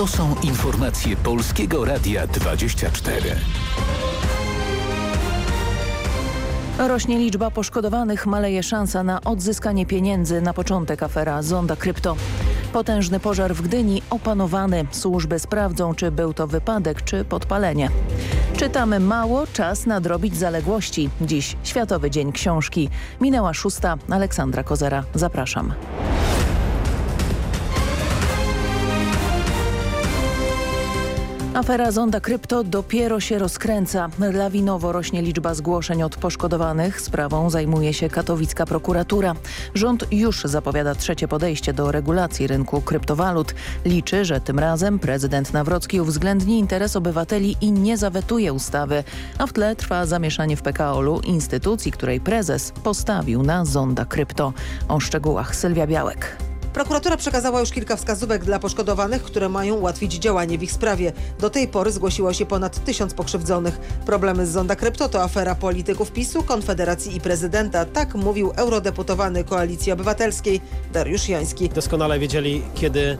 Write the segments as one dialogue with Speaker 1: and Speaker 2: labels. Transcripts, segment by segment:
Speaker 1: To są informacje Polskiego Radia 24.
Speaker 2: Rośnie liczba poszkodowanych, maleje szansa na odzyskanie pieniędzy na początek afera Zonda Krypto. Potężny pożar w Gdyni opanowany. Służby sprawdzą, czy był to wypadek, czy podpalenie. Czytamy mało, czas nadrobić zaległości. Dziś Światowy Dzień Książki. Minęła szósta. Aleksandra Kozera. Zapraszam. Afera Zonda Krypto dopiero się rozkręca. Lawinowo rośnie liczba zgłoszeń od poszkodowanych. Sprawą zajmuje się katowicka prokuratura. Rząd już zapowiada trzecie podejście do regulacji rynku kryptowalut. Liczy, że tym razem prezydent Nawrocki uwzględni interes obywateli i nie zawetuje ustawy. A w tle trwa zamieszanie w PKO-u, instytucji, której prezes postawił na Zonda Krypto. O szczegółach Sylwia Białek.
Speaker 3: Prokuratura przekazała już kilka wskazówek dla poszkodowanych, które mają ułatwić działanie w ich sprawie. Do tej pory zgłosiło się ponad tysiąc pokrzywdzonych. Problemy z Zonda Krypto to afera polityków PiSu, Konfederacji i prezydenta. Tak mówił eurodeputowany Koalicji Obywatelskiej Dariusz Joński.
Speaker 4: Doskonale wiedzieli, kiedy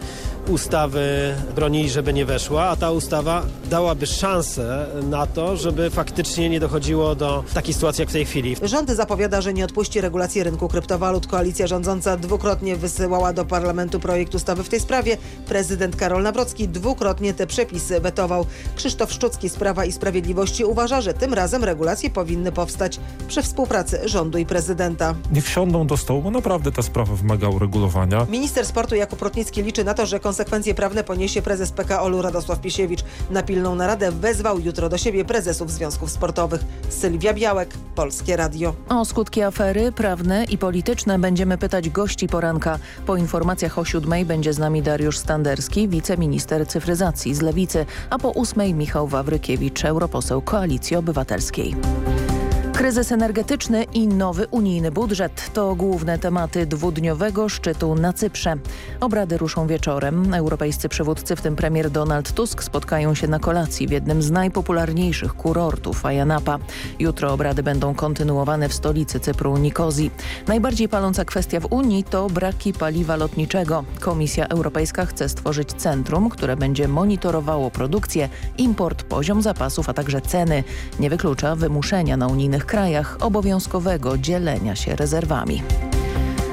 Speaker 4: ustawy bronili, żeby nie weszła, a ta ustawa dałaby szansę na to, żeby faktycznie nie dochodziło do takiej sytuacji jak w tej chwili.
Speaker 3: Rząd zapowiada, że nie odpuści regulacji rynku kryptowalut. Koalicja rządząca dwukrotnie wysyłała do parlamentu projekt ustawy w tej sprawie. Prezydent Karol Nawrocki dwukrotnie te przepisy wetował. Krzysztof Szczucki z Prawa i Sprawiedliwości uważa, że tym razem regulacje powinny powstać przy współpracy rządu i prezydenta.
Speaker 5: Niech wsiądą do stołu, bo naprawdę ta sprawa wymaga uregulowania.
Speaker 3: Minister sportu Jakub Rotnicki liczy na to, że konsekwencje prawne poniesie prezes PKO-u Radosław Piesiewicz. Na pilną naradę wezwał jutro do siebie prezesów związków sportowych. Sylwia Białek, Polskie Radio.
Speaker 2: O skutki afery prawne i polityczne będziemy pytać gości poranka. Po informacjach o siódmej będzie z nami Dariusz Standerski, wiceminister cyfryzacji z Lewicy, a po ósmej Michał Wawrykiewicz, europoseł Koalicji Obywatelskiej. Kryzys energetyczny i nowy unijny budżet to główne tematy dwudniowego szczytu na Cyprze. Obrady ruszą wieczorem. Europejscy przywódcy, w tym premier Donald Tusk, spotkają się na kolacji w jednym z najpopularniejszych kurortów Ayanapa. Jutro obrady będą kontynuowane w stolicy Cypru Nikozji. Najbardziej paląca kwestia w Unii to braki paliwa lotniczego. Komisja Europejska chce stworzyć centrum, które będzie monitorowało produkcję, import, poziom zapasów, a także ceny. Nie wyklucza wymuszenia na unijnych krajach obowiązkowego dzielenia się rezerwami.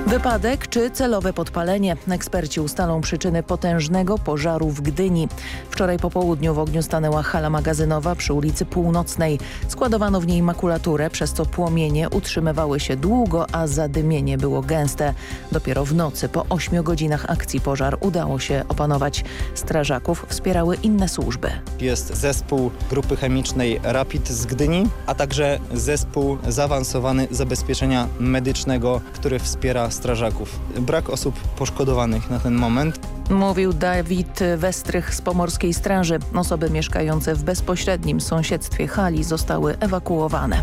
Speaker 2: Wypadek czy celowe podpalenie? Eksperci ustalą przyczyny potężnego pożaru w Gdyni. Wczoraj po południu w ogniu stanęła hala magazynowa przy ulicy Północnej. Składowano w niej makulaturę, przez co płomienie utrzymywały się długo, a zadymienie było gęste. Dopiero w nocy po 8 godzinach akcji pożar udało się opanować. Strażaków wspierały inne służby.
Speaker 6: Jest zespół grupy chemicznej Rapid z Gdyni, a także zespół zaawansowany zabezpieczenia medycznego, który wspiera strażaków. Brak osób poszkodowanych na ten moment.
Speaker 2: Mówił Dawid Westrych z Pomorskiej Straży. Osoby mieszkające w bezpośrednim sąsiedztwie hali zostały ewakuowane.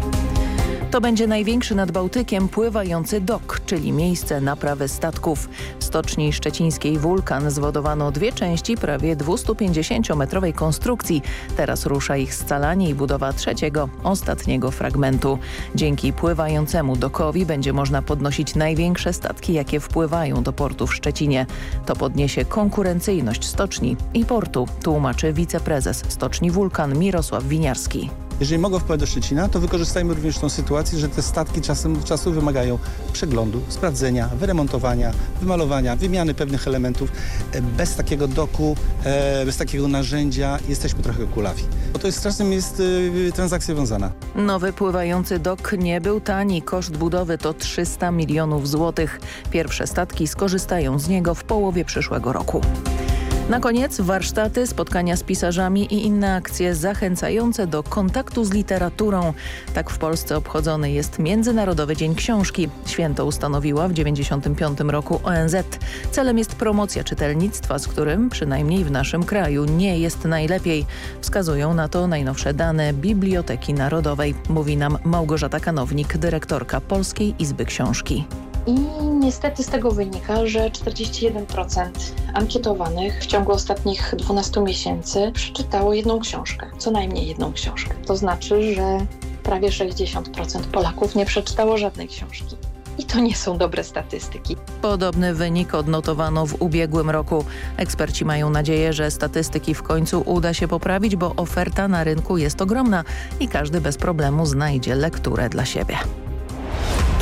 Speaker 2: To będzie największy nad Bałtykiem pływający dok, czyli miejsce naprawy statków. W stoczni szczecińskiej Wulkan zwodowano dwie części prawie 250-metrowej konstrukcji. Teraz rusza ich scalanie i budowa trzeciego, ostatniego fragmentu. Dzięki pływającemu dokowi będzie można podnosić największe statki, jakie wpływają do portu w Szczecinie. To podniesie konkurencyjność stoczni i portu, tłumaczy wiceprezes stoczni Wulkan Mirosław Winiarski.
Speaker 7: Jeżeli mogą wpłynąć do Szczecina, to wykorzystajmy również tą sytuację, że te statki czasem czasu wymagają przeglądu, sprawdzenia, wyremontowania, wymalowania, wymiany pewnych elementów. Bez takiego doku, bez takiego narzędzia jesteśmy trochę kulawi. Bo to jest czasem jest transakcja wiązana.
Speaker 2: Nowy pływający dok nie był tani. Koszt budowy to 300 milionów złotych. Pierwsze statki skorzystają z niego w połowie przyszłego roku. Na koniec warsztaty, spotkania z pisarzami i inne akcje zachęcające do kontaktu z literaturą. Tak w Polsce obchodzony jest Międzynarodowy Dzień Książki. Święto ustanowiła w 1995 roku ONZ. Celem jest promocja czytelnictwa, z którym przynajmniej w naszym kraju nie jest najlepiej. Wskazują na to najnowsze dane Biblioteki Narodowej. Mówi nam Małgorzata Kanownik, dyrektorka Polskiej Izby Książki.
Speaker 8: I niestety z tego wynika, że 41% ankietowanych w ciągu ostatnich 12 miesięcy przeczytało jedną książkę, co najmniej jedną książkę. To znaczy, że prawie 60% Polaków nie przeczytało żadnej książki. i to nie są dobre statystyki.
Speaker 2: Podobny wynik odnotowano w ubiegłym roku. Eksperci mają nadzieję, że statystyki w końcu uda się poprawić, bo oferta na rynku jest ogromna i każdy bez problemu znajdzie lekturę dla siebie.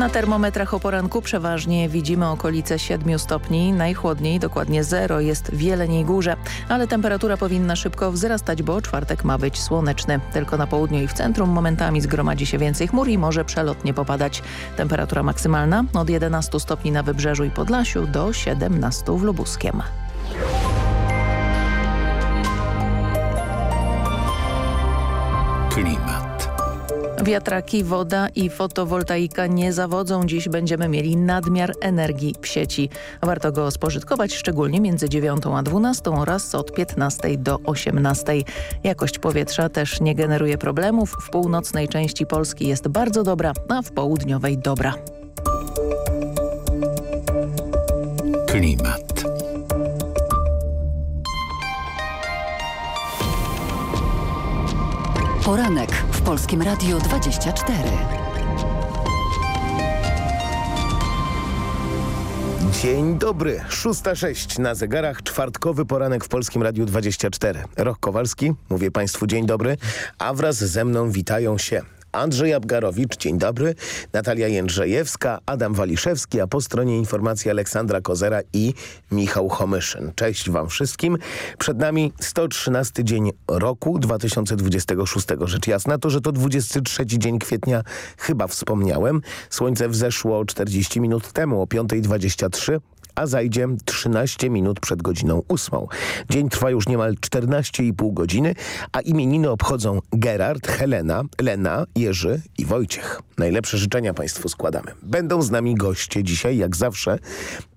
Speaker 2: Na termometrach o poranku przeważnie widzimy okolice 7 stopni. Najchłodniej, dokładnie 0, jest w Jeleniej Górze. Ale temperatura powinna szybko wzrastać, bo czwartek ma być słoneczny. Tylko na południu i w centrum momentami zgromadzi się więcej chmur i może przelotnie popadać. Temperatura maksymalna od 11 stopni na Wybrzeżu i Podlasiu do 17 w Lubuskiem. Wiatraki, woda i fotowoltaika nie zawodzą. Dziś będziemy mieli nadmiar energii w sieci. Warto go spożytkować szczególnie między 9 a 12 oraz od 15 do 18. Jakość powietrza też nie generuje problemów. W północnej części Polski jest bardzo dobra, a w południowej dobra.
Speaker 1: Klimat.
Speaker 9: Poranek w Polskim Radiu 24.
Speaker 10: Dzień dobry, 6.06 na zegarach, czwartkowy poranek w Polskim Radiu 24. Roch Kowalski, mówię Państwu dzień dobry, a wraz ze mną witają się Andrzej Abgarowicz, dzień dobry, Natalia Jędrzejewska, Adam Waliszewski, a po stronie informacji Aleksandra Kozera i Michał Homyszyn. Cześć Wam wszystkim. Przed nami 113 dzień roku 2026. Rzecz jasna to, że to 23 dzień kwietnia chyba wspomniałem. Słońce wzeszło 40 minut temu o 5.23 a zajdzie 13 minut przed godziną 8. Dzień trwa już niemal 14,5 godziny, a imieniny obchodzą Gerard, Helena, Lena, Jerzy i Wojciech. Najlepsze życzenia Państwu składamy. Będą z nami goście dzisiaj, jak zawsze.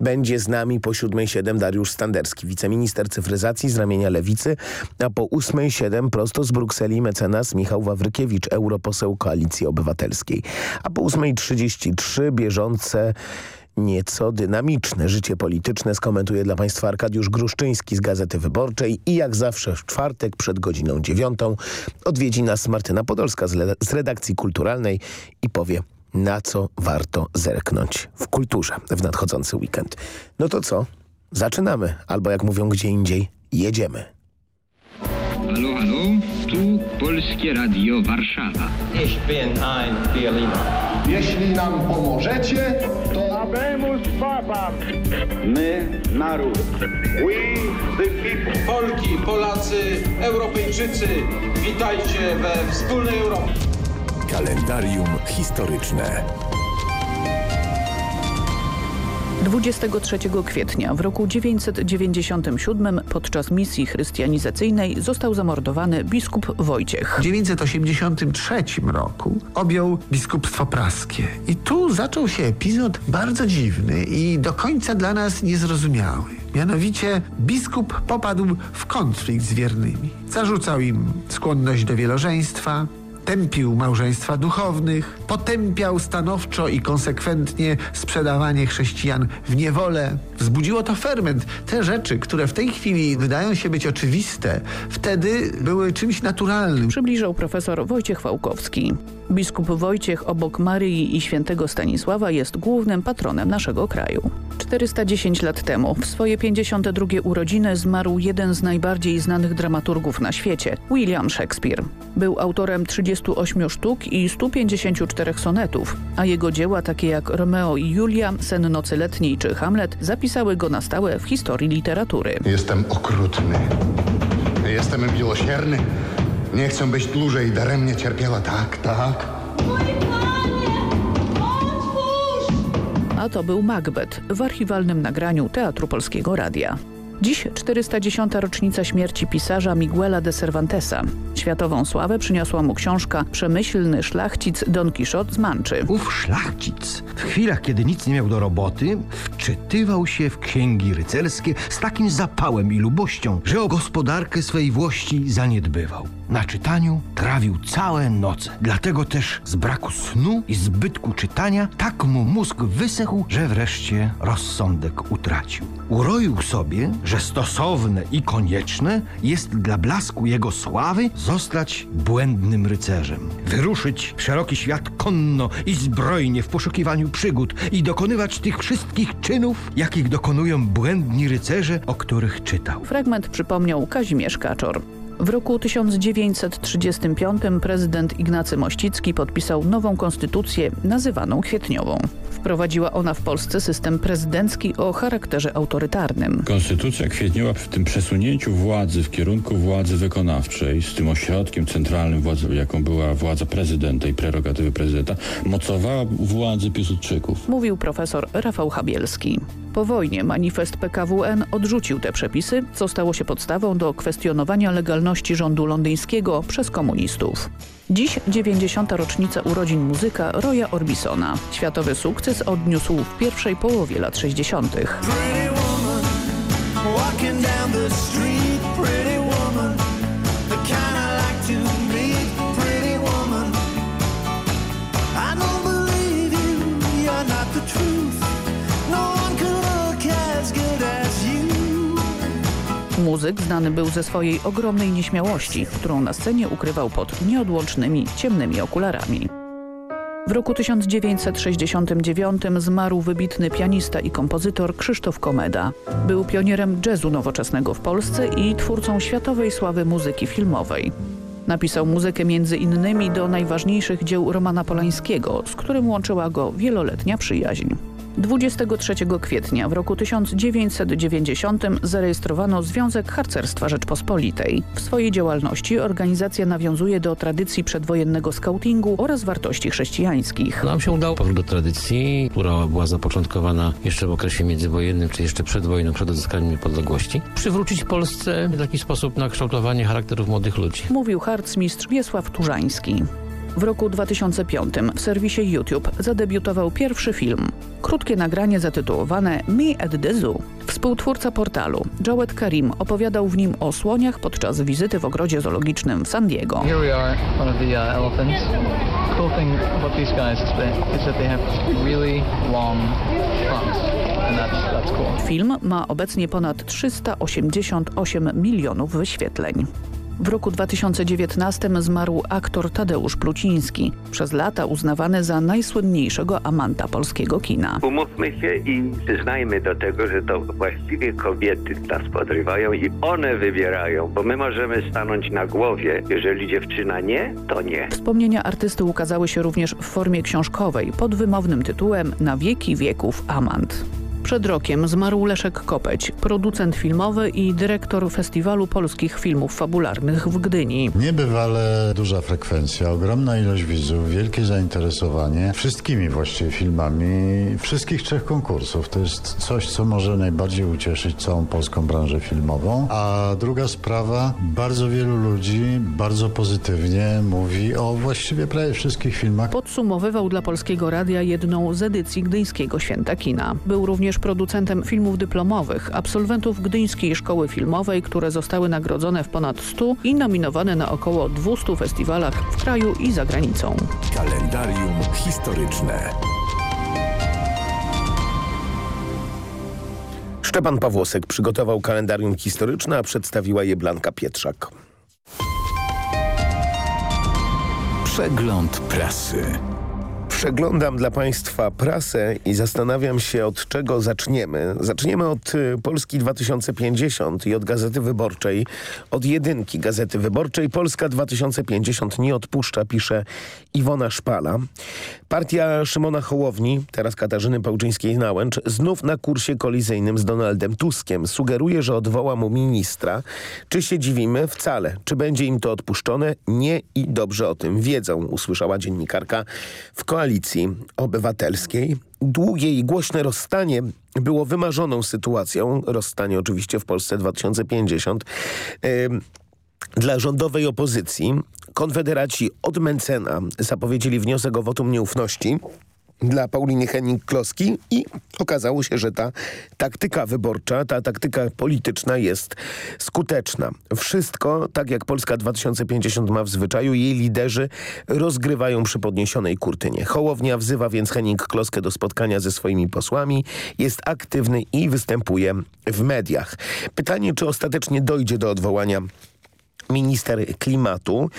Speaker 10: Będzie z nami po 7.07 Dariusz Standerski, wiceminister cyfryzacji z ramienia Lewicy, a po 8.07 prosto z Brukseli mecenas Michał Wawrykiewicz, europoseł Koalicji Obywatelskiej. A po 8.33 bieżące nieco dynamiczne życie polityczne skomentuje dla Państwa Arkadiusz Gruszczyński z Gazety Wyborczej i jak zawsze w czwartek przed godziną dziewiątą odwiedzi nas Martyna Podolska z, z redakcji kulturalnej i powie na co warto zerknąć w kulturze w nadchodzący weekend. No to co? Zaczynamy, albo jak mówią gdzie indziej, jedziemy.
Speaker 11: Halo, halo, tu Polskie Radio Warszawa.
Speaker 12: Ich bin ein Berliner.
Speaker 13: Jeśli nam pomożecie,
Speaker 14: Papam.
Speaker 13: My, naród. We, the people.
Speaker 15: Polki, Polacy, Europejczycy, witajcie we wspólnej Europie.
Speaker 1: Kalendarium historyczne.
Speaker 16: 23 kwietnia w roku 997 podczas misji chrystianizacyjnej został zamordowany biskup Wojciech.
Speaker 17: W 983 roku objął biskupstwo praskie i tu zaczął się epizod bardzo dziwny i do końca dla nas niezrozumiały. Mianowicie biskup popadł w konflikt z wiernymi. Zarzucał im skłonność do wielożeństwa, tępił małżeństwa duchownych, potępiał stanowczo i konsekwentnie sprzedawanie chrześcijan w niewolę. Wzbudziło to ferment. Te rzeczy, które w tej chwili wydają się być oczywiste, wtedy były czymś naturalnym.
Speaker 16: Przybliżał profesor Wojciech Fałkowski. Biskup Wojciech obok Maryi i świętego Stanisława jest głównym patronem naszego kraju. 410 lat temu, w swoje 52 urodziny zmarł jeden z najbardziej znanych dramaturgów na świecie, William Shakespeare. Był autorem 38 sztuk i 154 sonetów, a jego dzieła takie jak Romeo i Julia, Sen nocy letniej czy Hamlet zapisały go na stałe w historii literatury.
Speaker 18: Jestem okrutny. Jestem miłosierny. Nie chcę być dłużej daremnie cierpiała. Tak, tak.
Speaker 16: A to był Macbeth w archiwalnym nagraniu Teatru Polskiego Radia. Dziś 410. rocznica śmierci pisarza Miguela de Cervantesa. Światową sławę przyniosła mu książka Przemyślny szlachcic Don Quixote z Manczy.
Speaker 19: Ów szlachcic w chwilach, kiedy nic nie miał do roboty, wczytywał się w księgi rycerskie z takim zapałem i lubością, że o gospodarkę swej włości zaniedbywał. Na czytaniu trawił całe noce. Dlatego też z braku snu i zbytku czytania tak mu mózg wysechł, że wreszcie rozsądek utracił. Uroił sobie, że stosowne i konieczne jest dla blasku jego sławy zostać błędnym rycerzem. Wyruszyć w szeroki świat konno i zbrojnie w poszukiwaniu przygód i dokonywać tych wszystkich czynów, jakich dokonują błędni rycerze, o których czytał.
Speaker 16: Fragment przypomniał Kazimierz Kaczor. W roku 1935 prezydent Ignacy Mościcki podpisał nową konstytucję nazywaną kwietniową. Wprowadziła ona w Polsce system prezydencki o charakterze autorytarnym.
Speaker 20: Konstytucja kwietniowa w tym przesunięciu władzy w kierunku władzy wykonawczej z tym ośrodkiem centralnym, władzy, jaką była władza prezydenta i prerogatywy prezydenta, mocowała władzy Piłsudczyków.
Speaker 16: Mówił profesor Rafał Chabielski. Po wojnie manifest PKWN odrzucił te przepisy, co stało się podstawą do kwestionowania legalności rządu londyńskiego przez komunistów. Dziś 90. rocznica urodzin muzyka Roya Orbisona. Światowy sukces odniósł w pierwszej połowie lat 60. Muzyk znany był ze swojej ogromnej nieśmiałości, którą na scenie ukrywał pod nieodłącznymi, ciemnymi okularami. W roku 1969 zmarł wybitny pianista i kompozytor Krzysztof Komeda. Był pionierem jazzu nowoczesnego w Polsce i twórcą światowej sławy muzyki filmowej. Napisał muzykę między innymi do najważniejszych dzieł Romana Polańskiego, z którym łączyła go wieloletnia przyjaźń. 23 kwietnia w roku 1990 zarejestrowano Związek Harcerstwa Rzeczpospolitej. W swojej działalności organizacja nawiązuje do tradycji przedwojennego skautingu oraz wartości chrześcijańskich.
Speaker 21: Nam się udało powrót do tradycji, która była zapoczątkowana jeszcze w okresie międzywojennym, czy jeszcze przed wojną, przed odzyskaniem niepodległości, przywrócić Polsce w taki sposób na kształtowanie charakterów młodych ludzi.
Speaker 16: Mówił harcmistrz Wiesław Turzański. W roku 2005 w serwisie YouTube zadebiutował pierwszy film. Krótkie nagranie zatytułowane Me at the Zoo. Współtwórca portalu, Jawed Karim, opowiadał w nim o słoniach podczas wizyty w ogrodzie zoologicznym w San Diego.
Speaker 22: Here we are, one of the uh, elephants. Cool thing about these guys is that they have really long trunks.
Speaker 16: Film ma obecnie ponad 388 milionów wyświetleń. W roku 2019 zmarł aktor Tadeusz Pluciński, przez lata uznawany za najsłynniejszego amanta polskiego kina.
Speaker 23: Umówmy się i przyznajmy do tego, że to właściwie kobiety nas podrywają i one wybierają, bo my możemy stanąć na głowie. Jeżeli dziewczyna nie, to nie.
Speaker 16: Wspomnienia artysty ukazały się również w formie książkowej pod wymownym tytułem Na wieki wieków amant. Przed rokiem zmarł Leszek Kopeć, producent filmowy i dyrektor Festiwalu Polskich Filmów Fabularnych w Gdyni.
Speaker 24: Niebywale duża frekwencja, ogromna ilość widzów, wielkie zainteresowanie wszystkimi właściwie filmami wszystkich trzech konkursów. To jest coś, co może najbardziej ucieszyć całą polską branżę filmową. A druga sprawa, bardzo wielu ludzi bardzo pozytywnie mówi o właściwie prawie wszystkich filmach.
Speaker 16: Podsumowywał dla Polskiego Radia jedną z edycji Gdyńskiego Święta Kina. Był również producentem filmów dyplomowych, absolwentów Gdyńskiej Szkoły Filmowej, które zostały nagrodzone w ponad 100 i nominowane na około 200 festiwalach w kraju i za granicą.
Speaker 1: Kalendarium historyczne.
Speaker 10: Szczepan Pawłosek przygotował kalendarium historyczne, a przedstawiła je Blanka Pietrzak.
Speaker 1: Przegląd prasy.
Speaker 10: Przeglądam dla Państwa prasę i zastanawiam się od czego zaczniemy. Zaczniemy od y, Polski 2050 i od Gazety Wyborczej, od jedynki Gazety Wyborczej. Polska 2050 nie odpuszcza, pisze Iwona Szpala. Partia Szymona Hołowni, teraz Katarzyny Pałczyńskiej-Nałęcz, znów na kursie kolizyjnym z Donaldem Tuskiem. Sugeruje, że odwoła mu ministra. Czy się dziwimy? Wcale. Czy będzie im to odpuszczone? Nie i dobrze o tym wiedzą, usłyszała dziennikarka w koalicji Obywatelskiej. Długie i głośne rozstanie było wymarzoną sytuacją. Rozstanie oczywiście w Polsce 2050. Yy, dla rządowej opozycji Konfederaci od Mencena zapowiedzieli wniosek o wotum nieufności dla Pauliny Henning-Kloski i okazało się, że ta taktyka wyborcza, ta taktyka polityczna jest skuteczna. Wszystko, tak jak Polska 2050 ma w zwyczaju, jej liderzy rozgrywają przy podniesionej kurtynie. Hołownia wzywa więc Henning-Kloskę do spotkania ze swoimi posłami, jest aktywny i występuje w mediach. Pytanie, czy ostatecznie dojdzie do odwołania minister klimatu.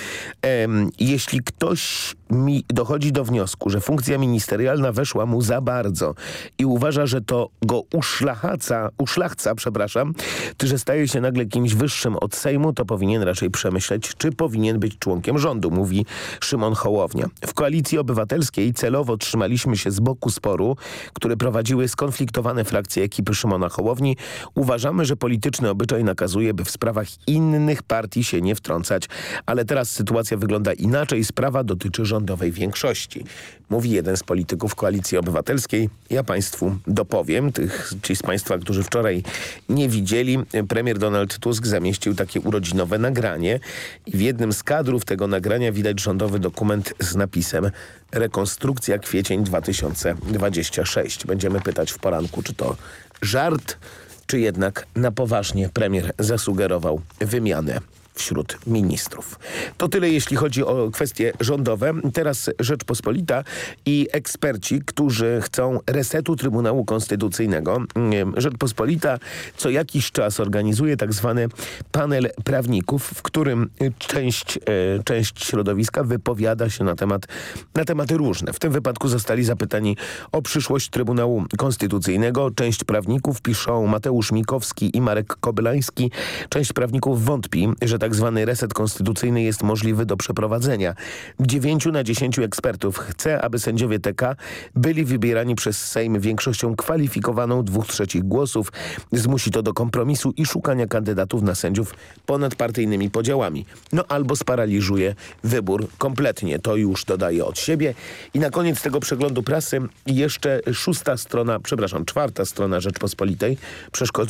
Speaker 10: Jeśli ktoś mi dochodzi do wniosku, że funkcja ministerialna weszła mu za bardzo i uważa, że to go uszlachaca, uszlachca, przepraszam, czy że staje się nagle kimś wyższym od Sejmu, to powinien raczej przemyśleć, czy powinien być członkiem rządu, mówi Szymon Hołownia. W Koalicji Obywatelskiej celowo trzymaliśmy się z boku sporu, który prowadziły skonfliktowane frakcje ekipy Szymona Hołowni. Uważamy, że polityczny obyczaj nakazuje, by w sprawach innych partii się nie wtrącać, ale teraz sytuacja wygląda inaczej. Sprawa dotyczy rządowej większości. Mówi jeden z polityków Koalicji Obywatelskiej. Ja Państwu dopowiem, tych, ci z Państwa, którzy wczoraj nie widzieli, premier Donald Tusk zamieścił takie urodzinowe nagranie i w jednym z kadrów tego nagrania widać rządowy dokument z napisem Rekonstrukcja kwiecień 2026. Będziemy pytać w poranku, czy to żart, czy jednak na poważnie premier zasugerował wymianę wśród ministrów. To tyle jeśli chodzi o kwestie rządowe. Teraz Rzeczpospolita i eksperci, którzy chcą resetu Trybunału Konstytucyjnego. Rzeczpospolita co jakiś czas organizuje tak zwany panel prawników, w którym część, e, część środowiska wypowiada się na, temat, na tematy różne. W tym wypadku zostali zapytani o przyszłość Trybunału Konstytucyjnego. Część prawników piszą Mateusz Mikowski i Marek Kobylański. Część prawników wątpi, że tak zwany reset konstytucyjny jest możliwy do przeprowadzenia. Dziewięciu na dziesięciu ekspertów chce, aby sędziowie TK byli wybierani przez Sejm większością kwalifikowaną dwóch trzecich głosów. Zmusi to do kompromisu i szukania kandydatów na sędziów ponad partyjnymi podziałami. No albo sparaliżuje wybór kompletnie. To już dodaje od siebie. I na koniec tego przeglądu prasy jeszcze szósta strona, przepraszam, czwarta strona Rzeczpospolitej.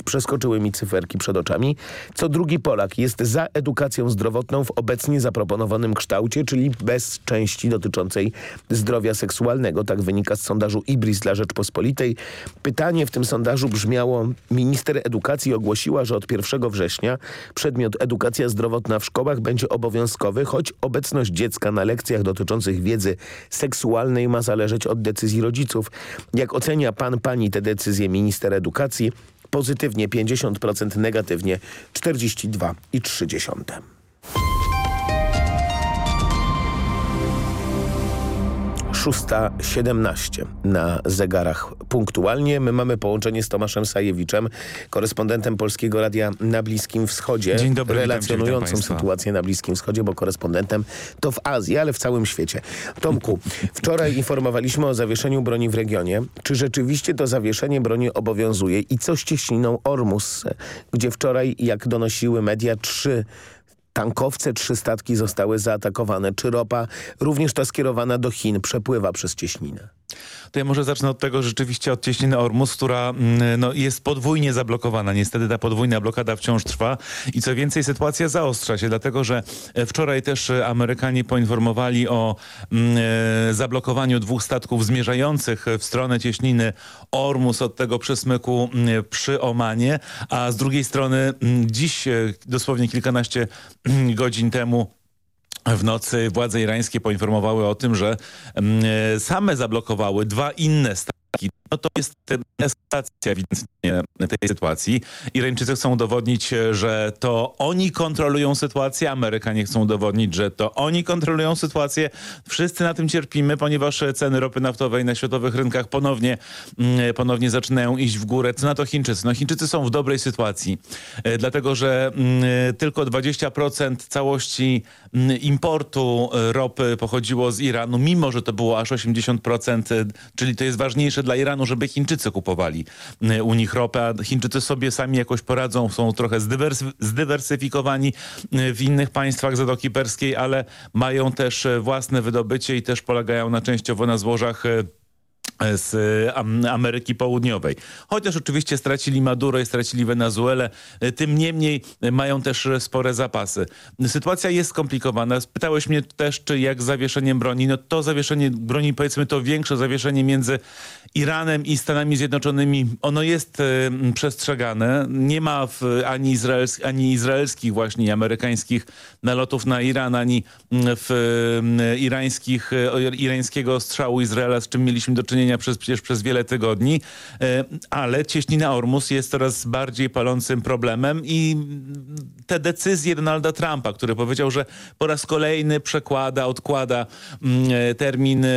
Speaker 10: Przeskoczyły mi cyferki przed oczami. Co drugi Polak jest za edukacją zdrowotną w obecnie zaproponowanym kształcie, czyli bez części dotyczącej zdrowia seksualnego. Tak wynika z sondażu IBRIS dla Rzeczpospolitej. Pytanie w tym sondażu brzmiało, minister edukacji ogłosiła, że od 1 września przedmiot edukacja zdrowotna w szkołach będzie obowiązkowy, choć obecność dziecka na lekcjach dotyczących wiedzy seksualnej ma zależeć od decyzji rodziców. Jak ocenia pan, pani te decyzje minister edukacji? Pozytywnie 50%, negatywnie 42,3%. 6.17 na zegarach punktualnie. My mamy połączenie z Tomaszem Sajewiczem, korespondentem Polskiego Radia na Bliskim Wschodzie.
Speaker 25: Dzień dobry,
Speaker 10: relacjonującym sytuację na Bliskim Wschodzie, bo korespondentem to w Azji, ale w całym świecie. Tomku, wczoraj informowaliśmy o zawieszeniu broni w regionie. Czy rzeczywiście to zawieszenie broni obowiązuje i co z cieśniną Ormus, gdzie wczoraj, jak donosiły media, trzy tankowce, trzy statki zostały zaatakowane. Czy ropa, również ta skierowana do Chin, przepływa przez cieśninę?
Speaker 25: To ja może zacznę od tego, rzeczywiście od cieśniny Ormus, która mm, no, jest podwójnie zablokowana. Niestety ta podwójna blokada wciąż trwa i co więcej sytuacja zaostrza się, dlatego że e, wczoraj też e, Amerykanie poinformowali o mm, e, zablokowaniu dwóch statków zmierzających w stronę cieśniny Ormus od tego przesmyku mm, przy Omanie, a z drugiej strony dziś, dosłownie kilkanaście godzin temu w nocy władze irańskie poinformowały o tym, że mm, e, same zablokowały dwa inne stany no to jest eskalacja ewidentnie tej sytuacji. Irańczycy chcą udowodnić, że to oni kontrolują sytuację, Amerykanie chcą udowodnić, że to oni kontrolują sytuację. Wszyscy na tym cierpimy, ponieważ ceny ropy naftowej na światowych rynkach ponownie, mm, ponownie zaczynają iść w górę. Co na to Chińczycy? No Chińczycy są w dobrej sytuacji, e, dlatego że mm, tylko 20% całości mm, importu e, ropy pochodziło z Iranu, mimo że to było aż 80%, e, czyli to jest ważniejsze dla Iranu, żeby Chińczycy kupowali y, u nich ropę, a Chińczycy sobie sami jakoś poradzą, są trochę zdywersyfikowani y, w innych państwach Zatoki Perskiej, ale mają też y, własne wydobycie i też polegają na częściowo na złożach z Ameryki Południowej. Chociaż oczywiście stracili Maduro i stracili Wenezuelę, tym niemniej mają też spore zapasy. Sytuacja jest skomplikowana. Spytałeś mnie też, czy jak z zawieszeniem broni. No to zawieszenie broni, powiedzmy to większe zawieszenie między Iranem i Stanami Zjednoczonymi, ono jest przestrzegane. Nie ma w, ani, izraels ani izraelskich właśnie, amerykańskich nalotów na Iran, ani w irańskich, irańskiego strzału Izraela, z czym mieliśmy do czynienia przez, przecież przez wiele tygodni, e, ale cieśnina Ormus jest coraz bardziej palącym problemem i te decyzje Donalda Trumpa, który powiedział, że po raz kolejny przekłada, odkłada e, termin, e,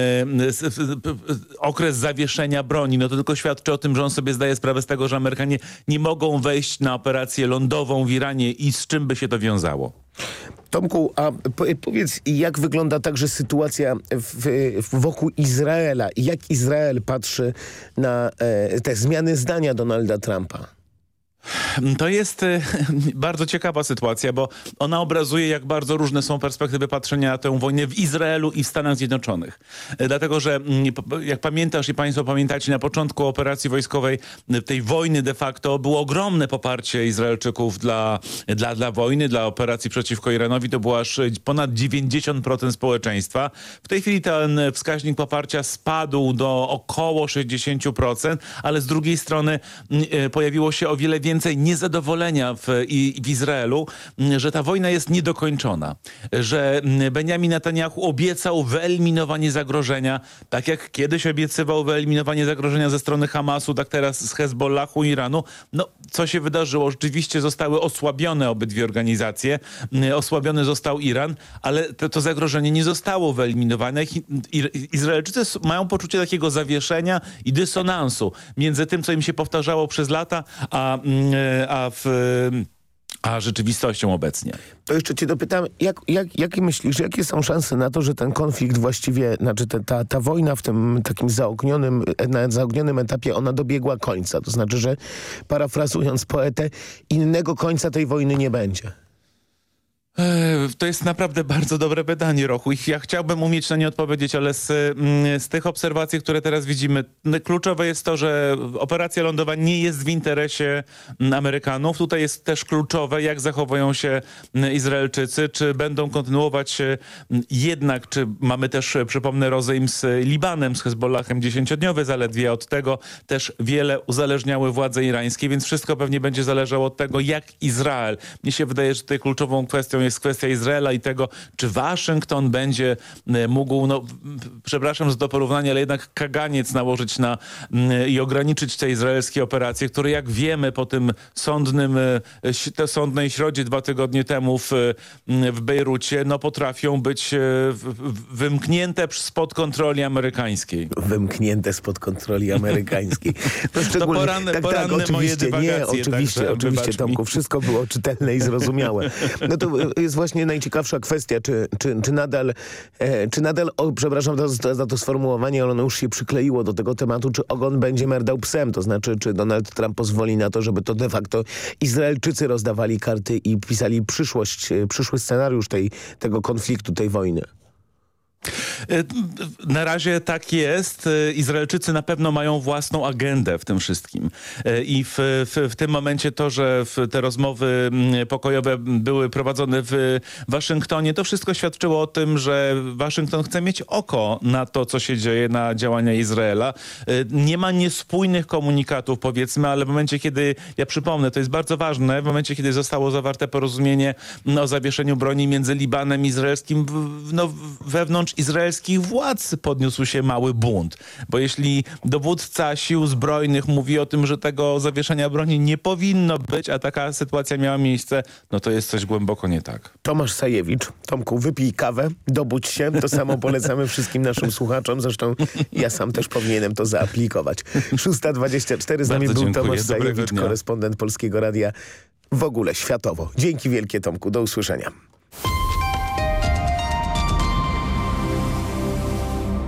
Speaker 25: okres zawieszenia broni, no to tylko świadczy o tym, że on sobie zdaje sprawę z tego, że Amerykanie nie mogą wejść na operację lądową w Iranie i z czym by się to wiązało.
Speaker 10: Tomku, a powiedz, jak wygląda także sytuacja w, wokół Izraela i jak Izrael patrzy na e, te zmiany zdania Donalda Trumpa?
Speaker 25: To jest e, bardzo ciekawa sytuacja, bo ona obrazuje, jak bardzo różne są perspektywy patrzenia na tę wojnę w Izraelu i w Stanach Zjednoczonych. E, dlatego, że mm, jak pamiętasz i państwo pamiętacie, na początku operacji wojskowej, e, tej wojny de facto, było ogromne poparcie Izraelczyków dla, dla, dla wojny, dla operacji przeciwko Iranowi. To było aż ponad 90% społeczeństwa. W tej chwili ten wskaźnik poparcia spadł do około 60%, ale z drugiej strony pojawiło się o wiele więcej więcej niezadowolenia w, i, w Izraelu, że ta wojna jest niedokończona, że Benjamin Netanyahu obiecał wyeliminowanie zagrożenia, tak jak kiedyś obiecywał wyeliminowanie zagrożenia ze strony Hamasu, tak teraz z Hezbollahu Iranu. No, co się wydarzyło? Rzeczywiście zostały osłabione obydwie organizacje, osłabiony został Iran, ale to, to zagrożenie nie zostało wyeliminowane. Izraelczycy mają poczucie takiego zawieszenia i dysonansu między tym, co im się powtarzało przez lata, a a w a rzeczywistością obecnie.
Speaker 10: To jeszcze cię dopytam, jak, jak, jakie myślisz, jakie są szanse na to, że ten konflikt właściwie, znaczy te, ta, ta wojna w tym takim zaognionym, na zaognionym etapie, ona dobiegła końca. To znaczy, że parafrazując poetę, innego końca tej wojny nie będzie.
Speaker 25: To jest naprawdę bardzo dobre pytanie, Rochu. Ja chciałbym umieć na nie odpowiedzieć, ale z, mm, z tych obserwacji, które teraz widzimy, kluczowe jest to, że operacja lądowa nie jest w interesie mm, Amerykanów. Tutaj jest też kluczowe, jak zachowują się mm, Izraelczycy, czy będą kontynuować jednak, czy mamy też, przypomnę, rozejm z Libanem, z Hezbollahem dziesięciodniowy zaledwie. Od tego też wiele uzależniały władze irańskie, więc wszystko pewnie będzie zależało od tego, jak Izrael. Mnie się wydaje, że tutaj kluczową kwestią jest jest kwestia Izraela i tego, czy Waszyngton będzie e, mógł, no przepraszam za to porównanie, ale jednak kaganiec nałożyć na i ograniczyć te izraelskie operacje, które jak wiemy po tym sądnym, e, te sądnej środzie dwa tygodnie temu w, w Bejrucie, no potrafią być e, wymknięte spod kontroli amerykańskiej.
Speaker 10: Wymknięte spod kontroli amerykańskiej.
Speaker 25: To, to poranne, tak, poranne tak, oczywiście, nie,
Speaker 10: oczywiście, oczywiście Tomku, wszystko było czytelne i zrozumiałe. No to jest właśnie najciekawsza kwestia, czy, czy, czy nadal, e, czy nadal o, przepraszam za, za to sformułowanie, ale ono już się przykleiło do tego tematu, czy ogon będzie merdał psem, to znaczy, czy Donald Trump pozwoli na to, żeby to de facto Izraelczycy rozdawali karty i pisali przyszłość, e, przyszły scenariusz tej, tego konfliktu, tej wojny.
Speaker 25: E, na razie tak jest. E, Izraelczycy na pewno mają własną agendę w tym wszystkim. E, I w, w, w, tym momencie to, że te rozmowy pokojowe były prowadzone w Waszyngtonie, to wszystko świadczyło o tym, że Waszyngton chce mieć oko na to, co się dzieje, na działania Izraela. Nie ma niespójnych komunikatów, powiedzmy, ale w momencie, kiedy, ja przypomnę, to jest bardzo ważne, w momencie, kiedy zostało zawarte porozumienie o zawieszeniu broni między Libanem i Izraelskim, no, wewnątrz wewnątrz izraelskich władz podniósł się mały bunt. Bo jeśli dowódca sił zbrojnych mówi o tym, że tego zawieszenia broni nie powinno być, a taka sytuacja miała miejsce, no to jest coś głęboko nie tak.
Speaker 10: Tomasz Sajewicz. Tomku, wypij kawę, dobudź się. To samo polecamy wszystkim naszym słuchaczom. Zresztą ja sam też powinienem to zaaplikować. 6.24 z nami Bardzo był Tomasz Sajewicz, korespondent Polskiego Radia w ogóle światowo. Dzięki wielkie Tomku. Do usłyszenia.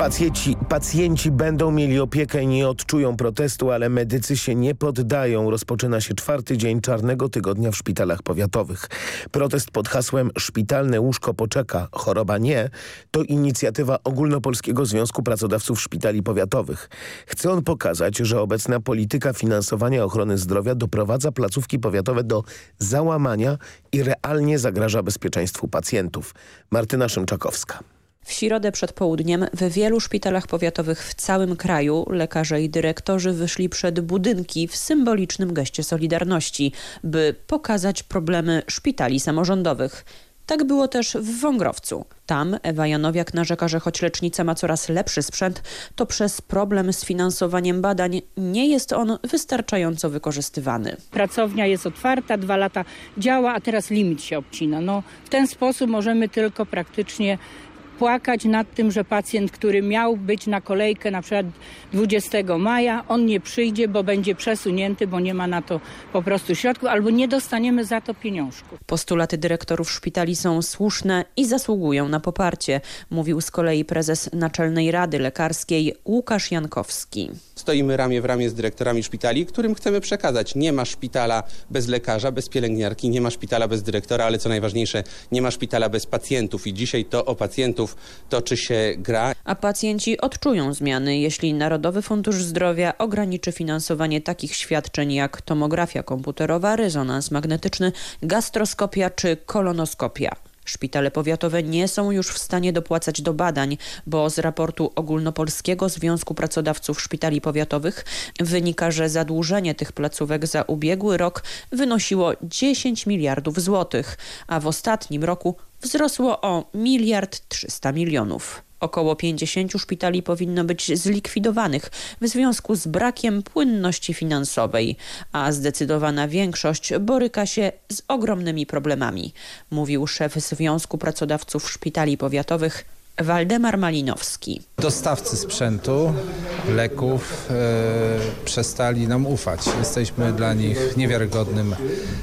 Speaker 10: Pacjenci, pacjenci będą mieli opiekę i nie odczują protestu, ale medycy się nie poddają. Rozpoczyna się czwarty dzień czarnego tygodnia w szpitalach powiatowych. Protest pod hasłem Szpitalne łóżko poczeka, choroba nie to inicjatywa Ogólnopolskiego Związku Pracodawców Szpitali Powiatowych. Chce on pokazać, że obecna polityka finansowania ochrony zdrowia doprowadza placówki powiatowe do załamania i realnie zagraża bezpieczeństwu pacjentów. Martyna Szymczakowska.
Speaker 26: W środę przed południem w wielu szpitalach powiatowych w całym kraju lekarze i dyrektorzy wyszli przed budynki w symbolicznym geście solidarności, by pokazać problemy szpitali samorządowych. Tak było też w Wągrowcu. Tam Ewa Janowiak narzeka, że choć lecznica ma coraz lepszy sprzęt, to przez problem z finansowaniem badań nie jest on wystarczająco wykorzystywany.
Speaker 27: Pracownia jest otwarta, dwa lata działa, a teraz limit się obcina. No, w ten sposób możemy tylko praktycznie płakać nad tym, że pacjent, który miał być na kolejkę na przykład 20 maja, on nie przyjdzie, bo będzie przesunięty, bo nie ma na to po prostu środków albo nie dostaniemy za to pieniążków.
Speaker 26: Postulaty dyrektorów szpitali są słuszne i zasługują na poparcie, mówił z kolei prezes Naczelnej Rady Lekarskiej Łukasz Jankowski.
Speaker 28: Stoimy ramię w ramię z dyrektorami szpitali, którym chcemy przekazać. Nie ma szpitala bez lekarza, bez pielęgniarki, nie ma szpitala bez dyrektora, ale co najważniejsze, nie ma szpitala bez pacjentów i dzisiaj to o pacjentów toczy się gra.
Speaker 26: A pacjenci odczują zmiany, jeśli Narodowy Fundusz Zdrowia ograniczy finansowanie takich świadczeń jak tomografia komputerowa, rezonans magnetyczny, gastroskopia czy kolonoskopia. Szpitale powiatowe nie są już w stanie dopłacać do badań, bo z raportu Ogólnopolskiego Związku Pracodawców Szpitali Powiatowych wynika, że zadłużenie tych placówek za ubiegły rok wynosiło 10 miliardów złotych, a w ostatnim roku wzrosło o miliard 300 milionów. Około 50 szpitali powinno być zlikwidowanych w związku z brakiem płynności finansowej, a zdecydowana większość boryka się z ogromnymi problemami, mówił szef Związku Pracodawców Szpitali Powiatowych Waldemar Malinowski.
Speaker 29: Dostawcy sprzętu, leków e, przestali nam ufać. Jesteśmy dla nich niewiarygodnym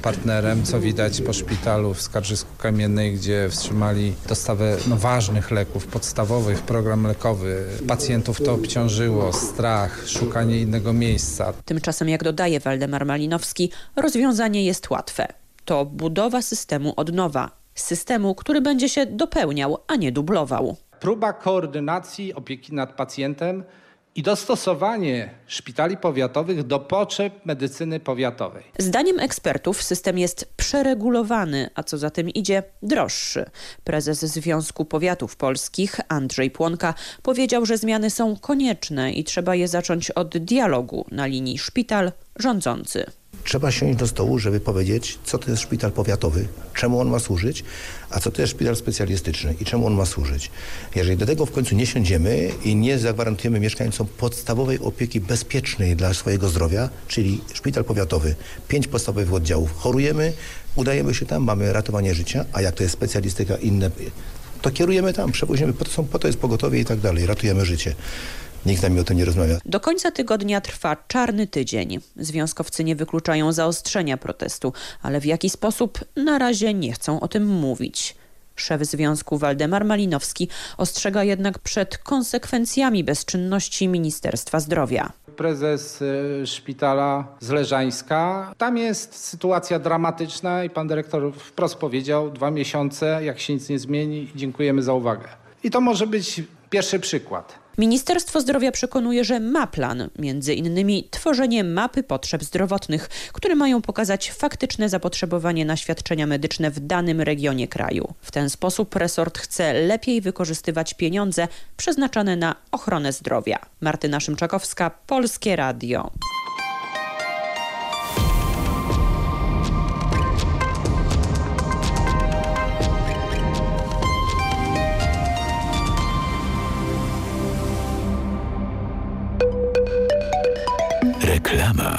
Speaker 29: partnerem, co widać po szpitalu w Skarżysku Kamiennej, gdzie wstrzymali dostawę no, ważnych leków podstawowych, program lekowy. Pacjentów to obciążyło, strach, szukanie innego miejsca.
Speaker 26: Tymczasem, jak dodaje Waldemar Malinowski, rozwiązanie jest łatwe. To budowa systemu od nowa. Systemu, który będzie się dopełniał, a nie dublował
Speaker 29: próba koordynacji opieki nad pacjentem i dostosowanie szpitali powiatowych do potrzeb medycyny powiatowej.
Speaker 26: Zdaniem ekspertów system jest przeregulowany, a co za tym idzie droższy. Prezes Związku Powiatów Polskich Andrzej Płonka powiedział, że zmiany są konieczne i trzeba je zacząć od dialogu na linii szpital-rządzący.
Speaker 30: Trzeba siąść do stołu, żeby powiedzieć, co to jest szpital powiatowy, czemu on ma służyć, a co to jest szpital specjalistyczny i czemu on ma służyć. Jeżeli do tego w końcu nie siądziemy i nie zagwarantujemy mieszkańcom podstawowej opieki bezpiecznej dla swojego zdrowia, czyli szpital powiatowy, pięć podstawowych oddziałów, chorujemy, udajemy się tam, mamy ratowanie życia, a jak to jest specjalistyka inne, to kierujemy tam, przewozimy, po to, są, po to jest pogotowie i tak dalej, ratujemy życie. Nikt z nami o tym nie rozmawia.
Speaker 26: Do końca tygodnia trwa czarny tydzień. Związkowcy nie wykluczają zaostrzenia protestu, ale w jaki sposób na razie nie chcą o tym mówić. Szef związku Waldemar Malinowski ostrzega jednak przed konsekwencjami bezczynności Ministerstwa Zdrowia.
Speaker 29: Prezes y, szpitala z Leżańska. Tam jest sytuacja dramatyczna i pan dyrektor wprost powiedział dwa miesiące, jak się nic nie zmieni. Dziękujemy za uwagę. I to może być pierwszy przykład.
Speaker 26: Ministerstwo Zdrowia przekonuje, że ma plan, między innymi tworzenie mapy potrzeb zdrowotnych, które mają pokazać faktyczne zapotrzebowanie na świadczenia medyczne w danym regionie kraju. W ten sposób resort chce lepiej wykorzystywać pieniądze przeznaczone na ochronę zdrowia. Martyna Szymczakowska, Polskie Radio.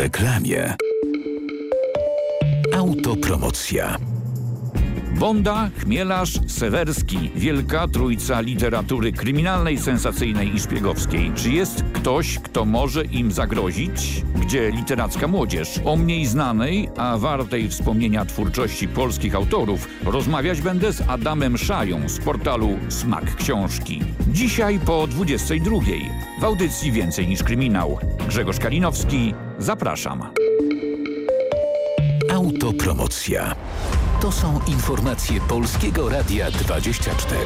Speaker 1: Reklamie. Autopromocja.
Speaker 31: Bonda, Chmielarz, Sewerski. Wielka trójca literatury kryminalnej, sensacyjnej i szpiegowskiej. Czy jest ktoś, kto może im zagrozić? Gdzie literacka młodzież? O mniej znanej, a wartej wspomnienia twórczości polskich autorów rozmawiać będę z Adamem Szają z portalu Smak Książki. Dzisiaj po 22. W audycji Więcej niż kryminał. Grzegorz Kalinowski, zapraszam.
Speaker 1: Autopromocja. To są informacje Polskiego Radia 24.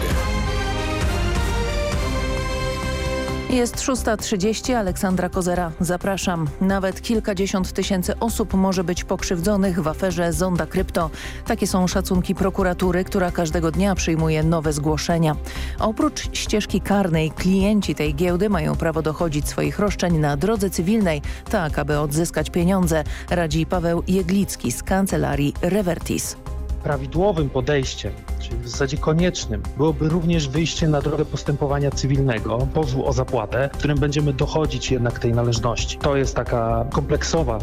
Speaker 2: Jest 6.30, Aleksandra Kozera. Zapraszam. Nawet kilkadziesiąt tysięcy osób może być pokrzywdzonych w aferze Zonda Krypto. Takie są szacunki prokuratury, która każdego dnia przyjmuje nowe zgłoszenia. Oprócz ścieżki karnej, klienci tej giełdy mają prawo dochodzić swoich roszczeń na drodze cywilnej, tak aby odzyskać pieniądze, radzi Paweł Jeglicki z kancelarii Revertis
Speaker 32: prawidłowym podejściem, czyli w zasadzie koniecznym, byłoby również wyjście na drogę postępowania cywilnego, pozwu o zapłatę, w którym będziemy dochodzić jednak tej należności. To jest taka kompleksowa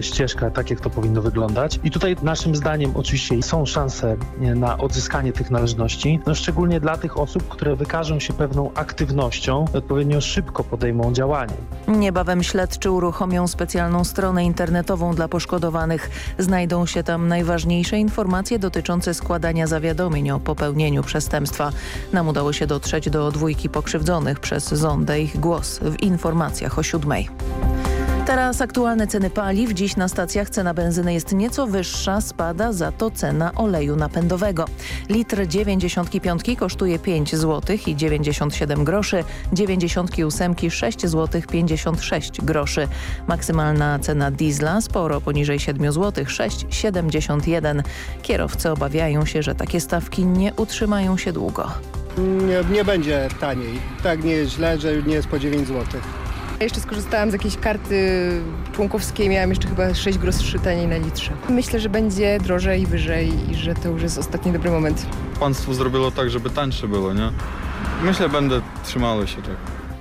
Speaker 32: ścieżka, tak jak to powinno wyglądać. I tutaj naszym zdaniem oczywiście są szanse na odzyskanie tych należności, no szczególnie dla tych osób, które wykażą się pewną aktywnością i odpowiednio szybko podejmą działanie.
Speaker 2: Niebawem śledczy uruchomią specjalną stronę internetową dla poszkodowanych. Znajdą się tam najważniejsze informacje dotyczące składania zawiadomień o popełnieniu przestępstwa. Nam udało się dotrzeć do dwójki pokrzywdzonych przez zondę ich głos w informacjach o siódmej. Teraz aktualne ceny paliw. Dziś na stacjach cena benzyny jest nieco wyższa, spada za to cena oleju napędowego. Litr 95 kosztuje 5 zł i 97 groszy, 98 6 zł 56 groszy. Maksymalna cena diesla sporo poniżej 7 zł 6,71. Kierowcy obawiają się, że takie stawki nie utrzymają się długo.
Speaker 33: Nie, nie będzie taniej. Tak nie jest źle, że nie jest po 9
Speaker 34: Jeszcze skorzystałam z jakiejś karty członkowskiej, miałam jeszcze chyba 6 groszy taniej na litrze. Myślę, że będzie drożej i wyżej i że to już jest ostatni dobry moment.
Speaker 35: Państwo zrobiło tak, żeby tańsze było, nie? Myślę, będę trzymały się tak.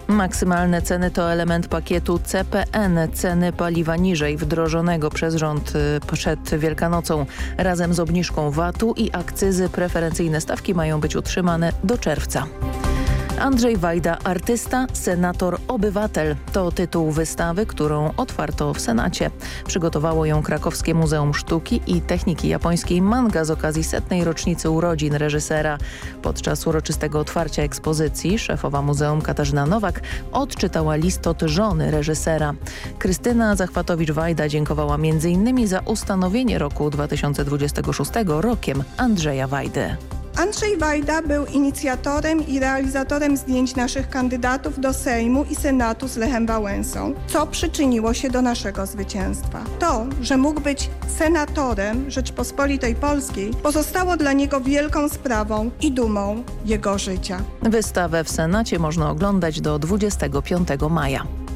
Speaker 2: Maksymalne ceny to element pakietu CPN, ceny paliwa niżej wdrożonego przez rząd y, przed Wielkanocą. Razem z obniżką VAT-u i akcyzy preferencyjne stawki mają być utrzymane do czerwca. Andrzej Wajda, artysta, senator, obywatel. To tytuł wystawy, którą otwarto w Senacie. Przygotowało ją Krakowskie Muzeum Sztuki i Techniki Japońskiej Manga z okazji setnej rocznicy urodzin reżysera. Podczas uroczystego otwarcia ekspozycji szefowa Muzeum Katarzyna Nowak odczytała list od żony reżysera. Krystyna Zachwatowicz-Wajda dziękowała m.in. za ustanowienie roku 2026 rokiem Andrzeja Wajdy.
Speaker 36: Andrzej Wajda był inicjatorem i realizatorem zdjęć naszych kandydatów do Sejmu i Senatu z Lechem Wałęsą, co przyczyniło się do naszego zwycięstwa. To, że mógł być senatorem Rzeczpospolitej Polskiej, pozostało dla niego wielką sprawą i dumą jego życia.
Speaker 2: Wystawę w Senacie można oglądać do 25 maja.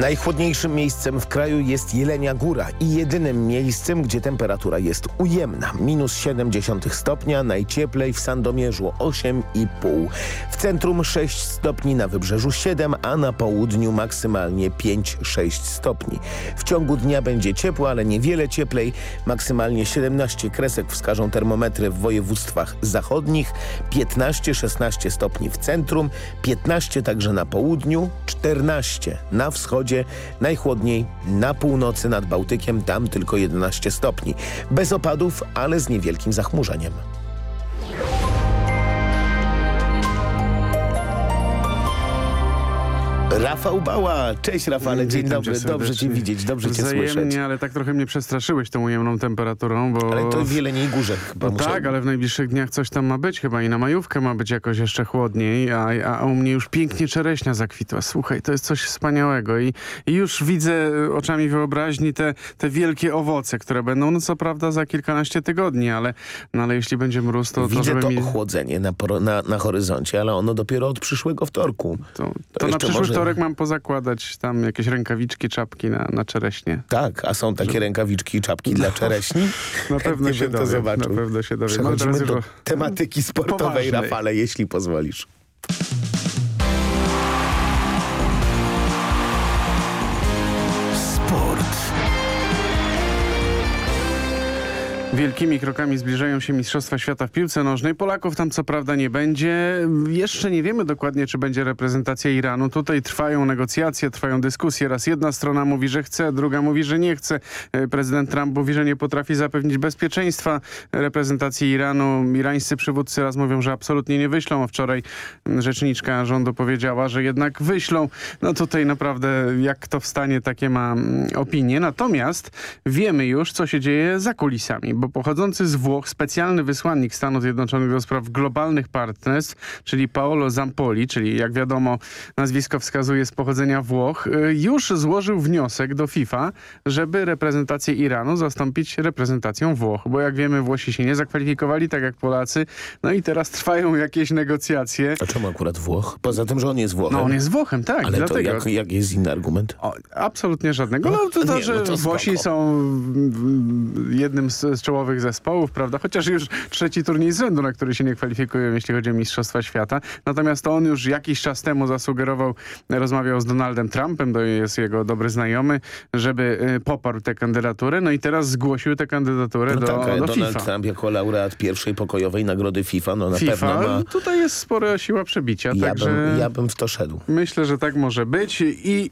Speaker 10: Najchłodniejszym miejscem w kraju jest Jelenia Góra i jedynym miejscem, gdzie temperatura jest ujemna. Minus 0,7 stopnia, najcieplej w Sandomierzu 8,5. W centrum 6 stopni, na wybrzeżu 7, a na południu maksymalnie 5-6 stopni. W ciągu dnia będzie ciepło, ale niewiele cieplej. Maksymalnie 17 kresek wskażą termometry w województwach zachodnich, 15-16 stopni w centrum, 15 także na południu, 14 na wschodzie najchłodniej na północy nad Bałtykiem, tam tylko 11 stopni. Bez opadów, ale z niewielkim zachmurzeniem. Rafał Bała. Cześć Rafale, dzień
Speaker 37: Witam
Speaker 10: dobry.
Speaker 37: cię
Speaker 10: Dobrze cię widzieć, dobrze cię
Speaker 37: Wzajemnie,
Speaker 10: słyszeć.
Speaker 37: ale tak trochę mnie przestraszyłeś tą ujemną temperaturą, bo...
Speaker 10: Ale to w Jeleniej Górze chyba
Speaker 37: No
Speaker 10: muszę...
Speaker 37: tak, ale w najbliższych dniach coś tam ma być chyba i na majówkę ma być jakoś jeszcze chłodniej, a, a u mnie już pięknie czereśnia zakwitła. Słuchaj, to jest coś wspaniałego i, i już widzę oczami wyobraźni te, te wielkie owoce, które będą, no co prawda za kilkanaście tygodni, ale, no, ale jeśli będzie mróz, to, to
Speaker 10: Widzę
Speaker 37: żeby
Speaker 10: to
Speaker 37: mi...
Speaker 10: ochłodzenie na, na, na horyzoncie, ale ono dopiero od przyszłego wtorku.
Speaker 37: To, to na
Speaker 10: jeszcze
Speaker 37: przyszły
Speaker 10: może-
Speaker 37: wtorek mam pozakładać tam jakieś rękawiczki, czapki na, na czereśnie.
Speaker 10: Tak, a są takie rękawiczki i czapki dla
Speaker 37: No,
Speaker 10: czereśni?
Speaker 37: Na pewno się
Speaker 10: to zobaczył.
Speaker 37: na pewno się dowiem.
Speaker 10: Przechodzimy do tematyki sportowej,
Speaker 37: poważnej.
Speaker 10: Rafale, jeśli pozwolisz.
Speaker 37: Wielkimi krokami zbliżają się Mistrzostwa Świata w piłce nożnej. Polaków tam co prawda nie będzie. Jeszcze nie wiemy dokładnie, czy będzie reprezentacja Iranu. Tutaj trwają negocjacje, trwają dyskusje. Raz jedna strona mówi, że chce, druga mówi, że nie chce. E, Prezydent Trump mówi, że nie potrafi zapewnić bezpieczeństwa reprezentacji Iranu. Irańscy przywódcy raz mówią, że absolutnie nie wyślą, wczoraj rzeczniczka rządu powiedziała, że jednak wyślą. No tutaj naprawdę jak to wstanie, takie ma mm, opinie. Natomiast wiemy już, co się dzieje za kulisami, bo pochodzący z Włoch specjalny wysłannik Stanów Zjednoczonych do spraw globalnych partnerstw, czyli Paolo Zampoli, czyli jak wiadomo nazwisko wskazuje z pochodzenia Włoch, y, już złożył wniosek do FIFA, żeby reprezentację Iranu zastąpić reprezentacją Włoch, bo jak wiemy Włosi się nie zakwalifikowali, tak jak Polacy, no i teraz trwają jakieś negocjacje.
Speaker 10: A czemu akurat Włoch? Poza tym, że on jest Włochem.
Speaker 37: No on jest Włochem, tak.
Speaker 10: Ale to
Speaker 37: dlatego.
Speaker 10: jak, jak jest inny argument?
Speaker 37: O, absolutnie żadnego. No to, to
Speaker 10: nie,
Speaker 37: że
Speaker 10: no to
Speaker 37: Włosi są jednym z, z czołowych zespołów, prawda? Chociaż już trzeci turniej z rzędu, na który się nie kwalifikują, jeśli chodzi o Mistrzostwa Świata. Natomiast on już jakiś czas temu zasugerował, rozmawiał z Donaldem Trumpem, to jest jego dobry znajomy, żeby y, poparł tę kandydaturę. No i teraz zgłosił tę kandydaturę
Speaker 10: No
Speaker 37: do,
Speaker 10: tak,
Speaker 37: do
Speaker 10: Donald
Speaker 37: FIFA.
Speaker 10: Trump jako laureat pierwszej pokojowej nagrody FIFA, no na
Speaker 37: FIFA,
Speaker 10: pewno ma...
Speaker 37: tutaj jest spora siła przebicia,
Speaker 10: Ja,
Speaker 37: także...
Speaker 10: bym, ja bym w to szedł.
Speaker 37: Myślę, że tak może być i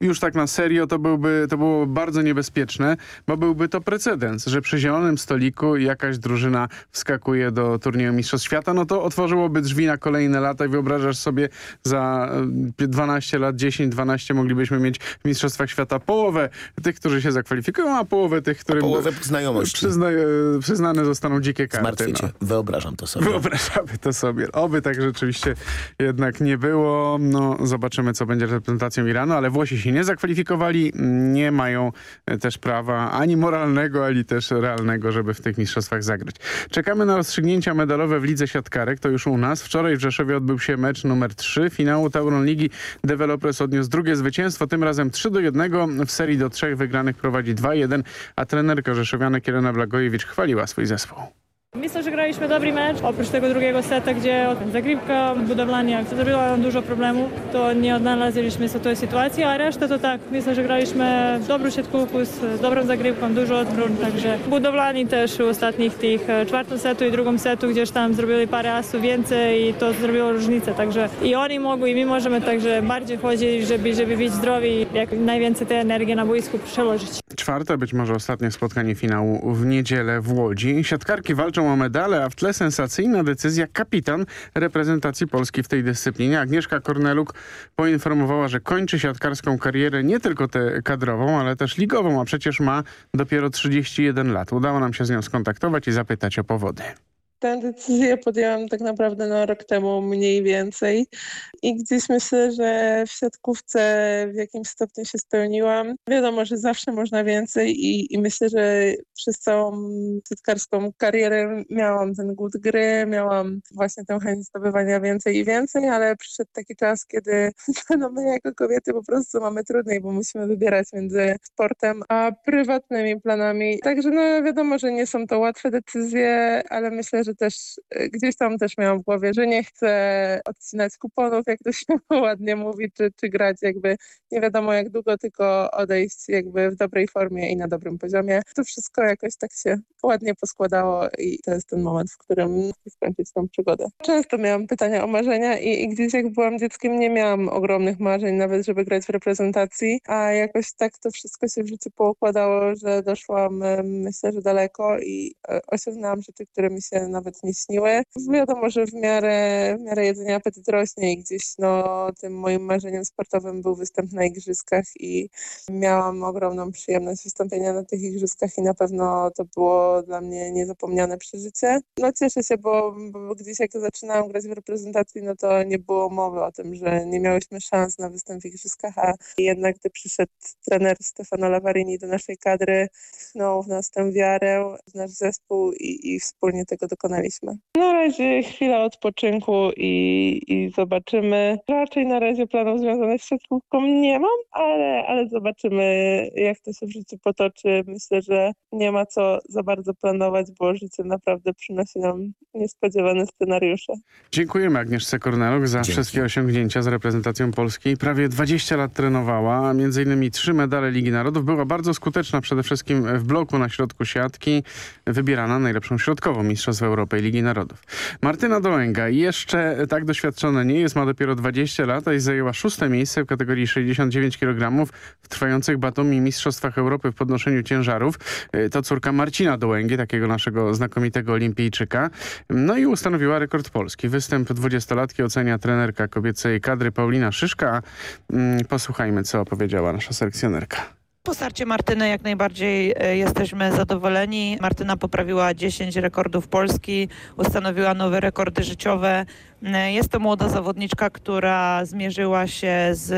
Speaker 37: już tak na serio to byłby, to było bardzo niebezpieczne, bo byłby to precedens, że przy zielonym stoliku jakaś drużyna wskakuje do turnieju Mistrzostw Świata, no to otworzyłoby drzwi na kolejne lata i wyobrażasz sobie za y, 12 lat, 10-12 moglibyśmy mieć w Mistrzostwach Świata połowę tych, którzy się zakwalifikują, a połowę tych, którym
Speaker 10: połowę znajomości.
Speaker 37: przyzna, przyznane zostaną dzikie karty.
Speaker 10: Zmartwię
Speaker 37: no.
Speaker 10: Wyobrażam to sobie.
Speaker 37: Wyobrażamy to sobie. Oby tak rzeczywiście jednak nie było. No, zobaczymy, co będzie reprezentacją Iranu, ale Włosi się nie zakwalifikowali, nie mają e, też prawa ani moralnego, ani też realnego, żeby w tych mistrzostwach zagrać. Czekamy na rozstrzygnięcia medalowe w Lidze Siatkarek, to już u nas. Wczoraj w Rzeszowie odbył się mecz numer 3 finału Tauron Ligi. Developers odniósł drugie zwycięstwo, tym razem 3 do 1. W serii do trzech wygranych prowadzi 2-1, a trenerka rzeszowianek Irena Blagojewicz chwaliła swój zespół.
Speaker 38: Myślę, że graliśmy dobry mecz. Oprócz tego drugiego seta, gdzie zagrywka, budowlanie zrobiła nam dużo problemów, to nie odnaleźliśmy się tej sytuacji, a reszta to tak. Myślę, że graliśmy dobrą siatkówkę z dobrą zagrywką, dużo odwrót, także budowlani też ostatnich tych e, czwartym setu i drugim setu gdzieś tam zrobili parę asów więcej i to zrobiło różnicę, także i oni mogą i my możemy, także bardziej chodzi, żeby, żeby być zdrowi i jak najwięcej tej energii na boisku przełożyć.
Speaker 37: Czwarte, być może ostatnie spotkanie finału w niedzielę w Łodzi. Siatkarki walczą o medale, a w tle sensacyjna decyzja kapitan reprezentacji Polski w tej dyscyplinie. Agnieszka Korneluk poinformowała, że kończy siatkarską karierę nie tylko tę kadrową, ale też ligową, a przecież ma dopiero 31 lat. Udało nam się z nią skontaktować i zapytać o powody.
Speaker 39: Tę decyzję podjęłam tak naprawdę no, rok temu mniej więcej i gdzieś myślę, że w siatkówce w jakimś stopniu się spełniłam. Wiadomo, że zawsze można więcej i, i myślę, że przez całą siatkarską karierę miałam ten głód gry, miałam właśnie tę chęć zdobywania więcej i więcej, ale przyszedł taki czas, kiedy no, my jako kobiety po prostu mamy trudniej, bo musimy wybierać między sportem a prywatnymi planami. Także no wiadomo, że nie są to łatwe decyzje, ale myślę, że też e, gdzieś tam też miałam w głowie, że nie chcę odcinać kuponów, jak to się ładnie mówi, czy, czy grać jakby nie wiadomo jak długo, tylko odejść jakby w dobrej formie i na dobrym poziomie. To wszystko jakoś tak się ładnie poskładało i to jest ten moment, w którym chcę skończyć tą przygodę. Często miałam pytania o marzenia i, i gdzieś jak byłam dzieckiem nie miałam ogromnych marzeń, nawet żeby grać w reprezentacji, a jakoś tak to wszystko się w życiu poukładało, że doszłam e, myślę, że daleko i e, osiągnęłam rzeczy, które mi się nawet nie śniły. Wiadomo, że w miarę, w miarę jedzenia apetyt rośnie i gdzieś no, tym moim marzeniem sportowym był występ na igrzyskach i miałam ogromną przyjemność wystąpienia na tych igrzyskach i na pewno to było dla mnie niezapomniane przeżycie. No cieszę się, bo, bo gdzieś jak zaczynałam grać w reprezentacji, no to nie było mowy o tym, że nie miałyśmy szans na występ w igrzyskach, a jednak gdy przyszedł trener Stefano Lavarini do naszej kadry, no w nas tę wiarę, w nasz zespół i, i wspólnie tego dokonaliśmy. Na razie chwila odpoczynku i, i zobaczymy. Raczej na razie planów związanych z siatkówką nie mam, ale, ale zobaczymy jak to się w życiu potoczy. Myślę, że nie ma co za bardzo planować, bo życie naprawdę przynosi nam niespodziewane scenariusze.
Speaker 37: Dziękujemy Agnieszce Korneluk za
Speaker 10: Dzięki.
Speaker 37: wszystkie osiągnięcia z reprezentacją Polski. Prawie 20 lat trenowała, między innymi trzy medale Ligi Narodów. Była bardzo skuteczna przede wszystkim w bloku na środku siatki, wybierana najlepszą środkową Mistrzostw Europy i Ligi Narodów. Martyna Dołęga jeszcze tak doświadczona nie jest, ma dopiero 20 lat, i zajęła szóste miejsce w kategorii 69 kg w trwających Batumi Mistrzostwach Europy w podnoszeniu ciężarów. Y, To córka Marcina Dołęgi, takiego naszego znakomitego olimpijczyka. No i ustanowiła rekord Polski. Występ 20-latki ocenia trenerka kobiecej kadry Paulina Szyszka. Mm, Posłuchajmy, co powiedziała nasza selekcjonerka.
Speaker 40: Po starcie Martyny jak najbardziej e, jesteśmy zadowoleni. Martyna poprawiła 10 rekordów Polski, ustanowiła nowe rekordy życiowe. E, Jest to młoda zawodniczka, która zmierzyła się z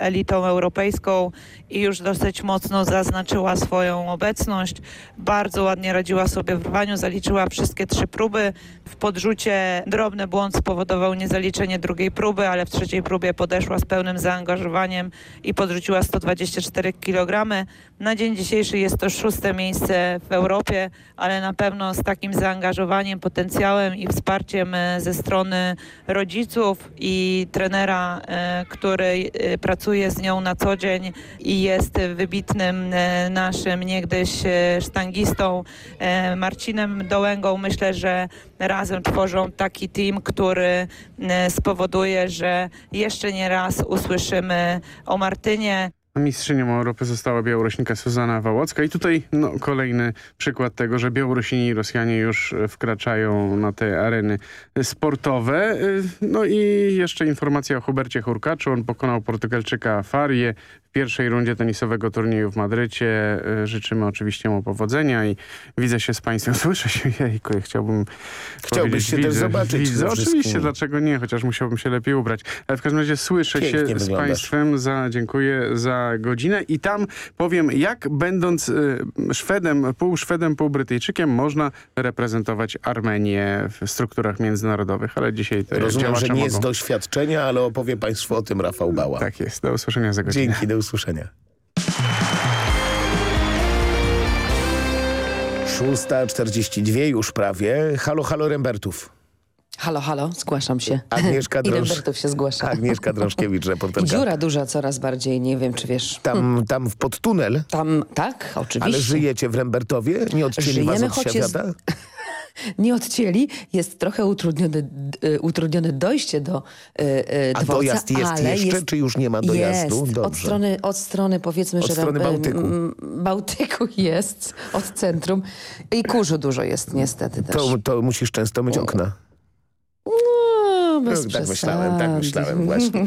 Speaker 40: elitą europejską i już dosyć mocno zaznaczyła swoją obecność. Bardzo ładnie radziła sobie w rwaniu, zaliczyła wszystkie trzy próby. W podrzucie drobny błąd spowodował niezaliczenie drugiej próby, ale w trzeciej próbie podeszła z pełnym zaangażowaniem i podrzuciła 124 kg. Na dzień dzisiejszy jest to szóste miejsce w Europie, ale na pewno z takim zaangażowaniem, potencjałem i wsparciem e, ze strony rodziców i trenera, e, który e, pracuje z nią na co dzień i jest wybitnym e, naszym niegdyś sztangistą Marcinem Dołęgą. Myślę, że razem tworzą taki team, który spowoduje, że jeszcze nie raz usłyszymy o Martynie.
Speaker 37: Mistrzynią Europy została Białorusinka Suzana Wałocka i tutaj no, kolejny przykład tego, że Białorusini i Rosjanie już e, wkraczają na te areny sportowe. Y, No i jeszcze informacja o Hubercie Hurkaczu. On pokonał Portugalczyka Farię pierwszej rundzie tenisowego turnieju w Madrycie. Y, Życzymy oczywiście mu powodzenia i widzę się z państwem. Słyszę się, jejku, ja chciałbym
Speaker 10: Chciałbyś się też
Speaker 37: widzę,
Speaker 10: zobaczyć
Speaker 37: Widzę, oczywiście, dlaczego nie, chociaż musiałbym się lepiej ubrać. Ale w każdym razie słyszę
Speaker 10: Pięknie
Speaker 37: się z
Speaker 10: wyglądasz.
Speaker 37: państwem za, dziękuję za godzinę i tam powiem, jak będąc y, Szwedem, pół Szwedem, pół Brytyjczykiem można reprezentować Armenię w strukturach międzynarodowych, ale dzisiaj te
Speaker 10: Rozumiem, że nie z
Speaker 37: mogą.
Speaker 10: doświadczenia, ale opowie Państwu o tym Rafał Bała.
Speaker 37: Tak jest, do usłyszenia za godzinę.
Speaker 10: Dzięki, do usłyszenia. 6.42 już prawie. Halo, halo Rembertów.
Speaker 41: Halo, halo, zgłaszam się.
Speaker 10: Agnieszka
Speaker 41: I
Speaker 10: Drąż...
Speaker 41: Rembertów się zgłasza.
Speaker 10: Agnieszka Drążkiewicz,
Speaker 41: I
Speaker 10: reporterka.
Speaker 41: dziura duża coraz bardziej, nie wiem czy wiesz.
Speaker 10: Tam, tam w podtunel.
Speaker 41: Tam, tak, oczywiście.
Speaker 10: Ale żyjecie w Rembertowie? Nie odcięli was
Speaker 41: Żyjemy,
Speaker 10: od
Speaker 41: choć jest-
Speaker 10: świata?
Speaker 41: Nie odcięli, jest trochę utrudnione, y, utrudnione dojście do y, y,
Speaker 10: A
Speaker 41: dworca,
Speaker 10: dojazd jest
Speaker 41: ale
Speaker 10: jeszcze,
Speaker 41: jest,
Speaker 10: czy już nie ma dojazdu?
Speaker 41: Jest,
Speaker 10: Dobrze.
Speaker 41: od strony, od strony powiedzmy,
Speaker 10: Od
Speaker 41: że
Speaker 10: strony
Speaker 41: em,
Speaker 10: Bałtyku.
Speaker 41: m, Bałtyku jest, od centrum i kurzu dużo jest niestety też.
Speaker 10: To, to musisz często myć okna.
Speaker 41: Bez
Speaker 10: No, tak myślałem, tak
Speaker 41: przesady.
Speaker 10: myślałem właśnie.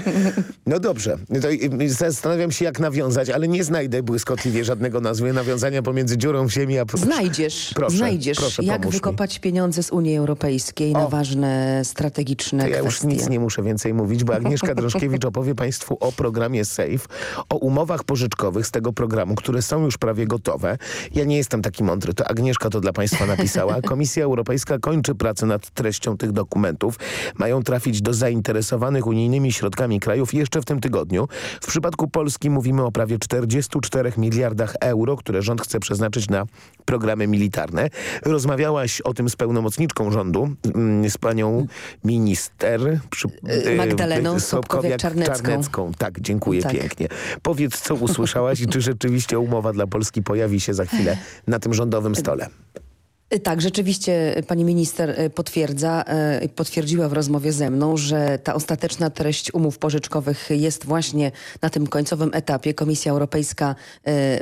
Speaker 10: No dobrze, to zastanawiam się jak nawiązać, ale nie znajdę błyskotliwie żadnego nazwy nawiązania pomiędzy dziurą w ziemi a...
Speaker 41: Znajdziesz,
Speaker 10: Proszę,
Speaker 41: znajdziesz
Speaker 10: proszę,
Speaker 41: jak
Speaker 10: mi.
Speaker 41: wykopać pieniądze z Unii Europejskiej na ważne strategiczne
Speaker 10: To ja już
Speaker 41: kwestie.
Speaker 10: nic nie muszę więcej mówić, bo Agnieszka Drążkiewicz opowie Państwu o programie SAFE, o umowach pożyczkowych z tego programu, które są już prawie gotowe. Ja nie jestem taki mądry, to Agnieszka to dla Państwa napisała. Komisja Europejska kończy pracę nad treścią tych dokumentów. Mają trafić do zainteresowanych unijnymi środkami krajów jeszcze w tym tygodniu. W przypadku Polski mówimy o prawie 44 miliardach euro, które rząd chce przeznaczyć na programy militarne. Rozmawiałaś o tym z pełnomocniczką rządu, mm, z panią minister przy,
Speaker 41: Y, Magdaleną
Speaker 10: y,
Speaker 41: Sobkowiak-Czarnecką.
Speaker 10: Tak, dziękuję
Speaker 41: Tak.
Speaker 10: pięknie. Powiedz, co usłyszałaś i czy rzeczywiście umowa dla Polski pojawi się za chwilę na tym rządowym stole.
Speaker 41: Tak, rzeczywiście pani minister potwierdza, potwierdziła w rozmowie ze mną, że ta ostateczna treść umów pożyczkowych jest właśnie na tym końcowym etapie. Komisja Europejska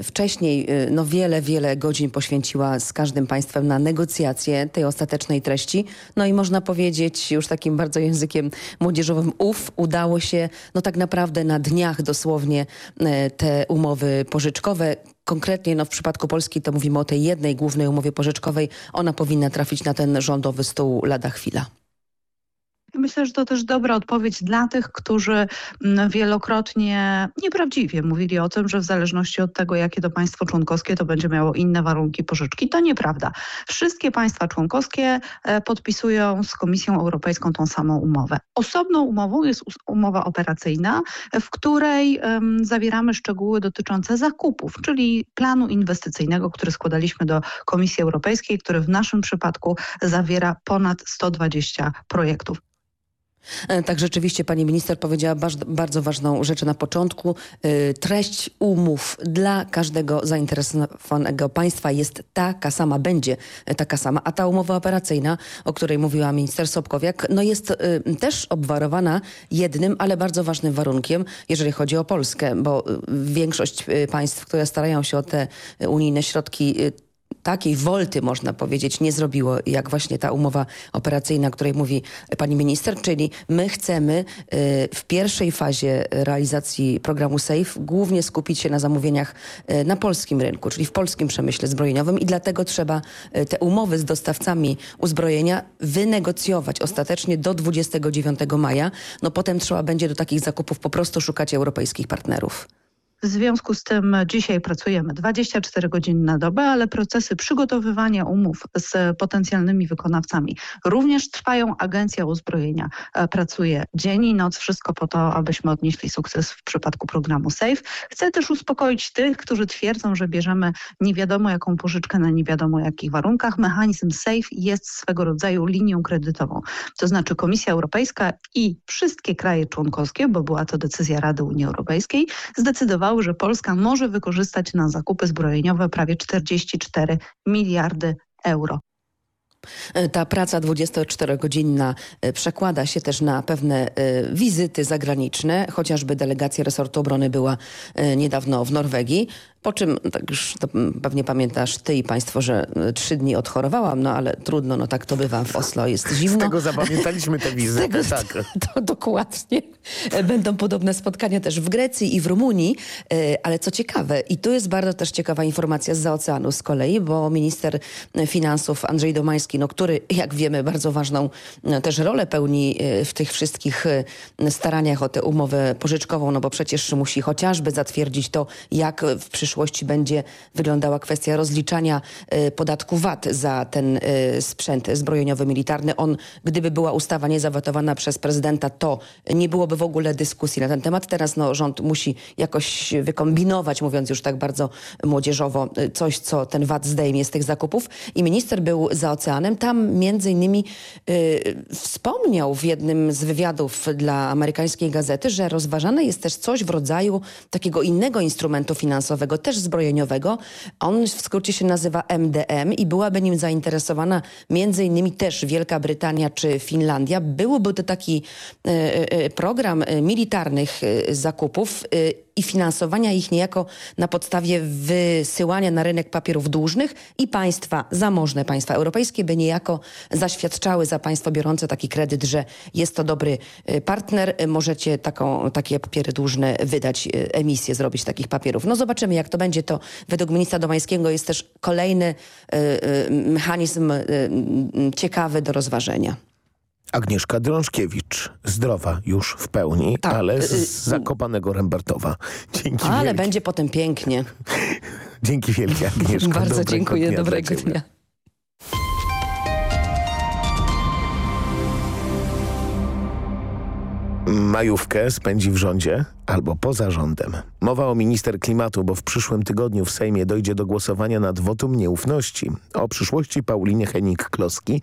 Speaker 41: wcześniej no wiele, wiele godzin poświęciła z każdym państwem na negocjacje tej ostatecznej treści. No i można powiedzieć już takim bardzo językiem młodzieżowym ów udało się no tak naprawdę na dniach dosłownie te umowy pożyczkowe Konkretnie no, w przypadku Polski to mówimy o tej jednej głównej umowie pożyczkowej. Ona powinna trafić na ten rządowy stół lada chwila.
Speaker 42: Myślę, że to też dobra odpowiedź dla tych, którzy mm, wielokrotnie nieprawdziwie mówili o tym, że w zależności od tego, jakie to państwo członkowskie, to będzie miało inne warunki pożyczki. To nieprawda. Wszystkie państwa członkowskie e, podpisują z Komisją Europejską tą samą umowę. Osobną umową jest umowa operacyjna, w której um, zawieramy szczegóły dotyczące zakupów, czyli planu inwestycyjnego, który składaliśmy do Komisji Europejskiej, który w naszym przypadku zawiera ponad 120 projektów.
Speaker 41: E, tak, rzeczywiście pani minister powiedziała bardzo ważną rzecz na początku. E, treść umów dla każdego zainteresowanego państwa jest taka sama, będzie taka sama, a ta umowa operacyjna, o której mówiła minister Sobkowiak, no jest e, też obwarowana jednym, ale bardzo ważnym warunkiem, jeżeli chodzi o Polskę, bo większość państw, które starają się o te unijne środki takiej wolty, można powiedzieć, nie zrobiło, jak właśnie ta umowa operacyjna, o której mówi pani minister, czyli my chcemy y, w pierwszej fazie realizacji programu SAFE głównie skupić się na zamówieniach y, na polskim rynku, czyli w polskim przemyśle zbrojeniowym i dlatego trzeba y, te umowy z dostawcami uzbrojenia wynegocjować ostatecznie do 29 maja. No potem trzeba będzie do takich zakupów po prostu szukać europejskich partnerów.
Speaker 42: W związku z tym dzisiaj pracujemy 24 godziny na dobę, ale procesy przygotowywania umów z potencjalnymi wykonawcami również trwają. Agencja Uzbrojenia e, pracuje dzień i noc, wszystko po to, abyśmy odnieśli sukces w przypadku programu SAFE. Chcę też uspokoić tych, którzy twierdzą, że bierzemy nie wiadomo jaką pożyczkę na nie wiadomo jakich warunkach. Mechanizm SAFE jest swego rodzaju linią kredytową. To znaczy Komisja Europejska i wszystkie kraje członkowskie, bo była to decyzja Rady Unii Europejskiej, zdecydowały że Polska może wykorzystać na zakupy zbrojeniowe prawie 44 miliardy euro.
Speaker 41: Ta praca 24-godzinna e, przekłada się też na pewne e, wizyty zagraniczne, chociażby delegacja resortu obrony była e, niedawno w Norwegii. Po czym, tak już pewnie pamiętasz ty i państwo, że e, trzy dni odchorowałam, no ale trudno, no tak to bywa w Oslo, jest zimno.
Speaker 10: Z tego zapamiętaliśmy te wizyty, tego, tak.
Speaker 41: To, dokładnie. E, będą podobne spotkania też w Grecji i w Rumunii, e, ale co ciekawe, i tu jest bardzo też ciekawa informacja z oceanu z kolei, bo minister finansów Andrzej Domański, no, który jak wiemy bardzo ważną też rolę pełni w tych wszystkich staraniach o tę umowę pożyczkową, no bo przecież musi chociażby zatwierdzić to, jak w przyszłości przyszłości będzie wyglądała kwestia rozliczania y, podatku VAT za ten y, sprzęt zbrojeniowy militarny. On, gdyby była ustawa niezawetowana przez prezydenta, to nie byłoby w ogóle dyskusji na ten temat. Teraz no, rząd musi jakoś wykombinować, mówiąc już tak bardzo młodzieżowo, y, coś, co ten VAT zdejmie z tych zakupów. I minister był za oceanem. Tam między innymi y, wspomniał w jednym z wywiadów dla amerykańskiej gazety, że rozważane jest też coś w rodzaju takiego innego instrumentu finansowego, też zbrojeniowego. On w skrócie się nazywa MDM i byłaby nim zainteresowana między innymi też Wielka Brytania czy Finlandia. Byłby to taki e, e, program militarnych e, zakupów i finansowania ich niejako na podstawie wysyłania na rynek papierów dłużnych i państwa, zamożne państwa europejskie by niejako zaświadczały za państwo biorące taki kredyt, że jest to dobry y, partner, możecie taką, takie papiery dłużne wydać, y, emisję zrobić takich papierów. No zobaczymy jak to będzie. To według ministra Domańskiego jest też kolejny y, mechanizm ciekawy do rozważenia.
Speaker 10: Agnieszka Drążkiewicz, zdrowa już w pełni, tak. ale z y, y, Zakopanego Rembertowa. Dzięki
Speaker 41: Ale
Speaker 10: wielkie.
Speaker 41: będzie potem pięknie.
Speaker 10: Dzięki wielkie Agnieszka.
Speaker 41: Bardzo dziękuję,
Speaker 10: dnia
Speaker 41: dobrego dnia.
Speaker 10: Majówkę spędzi w rządzie albo poza rządem. Mowa o minister klimatu, bo w przyszłym tygodniu w Sejmie dojdzie do głosowania nad wotum nieufności. O przyszłości Paulinie Henik-Kloski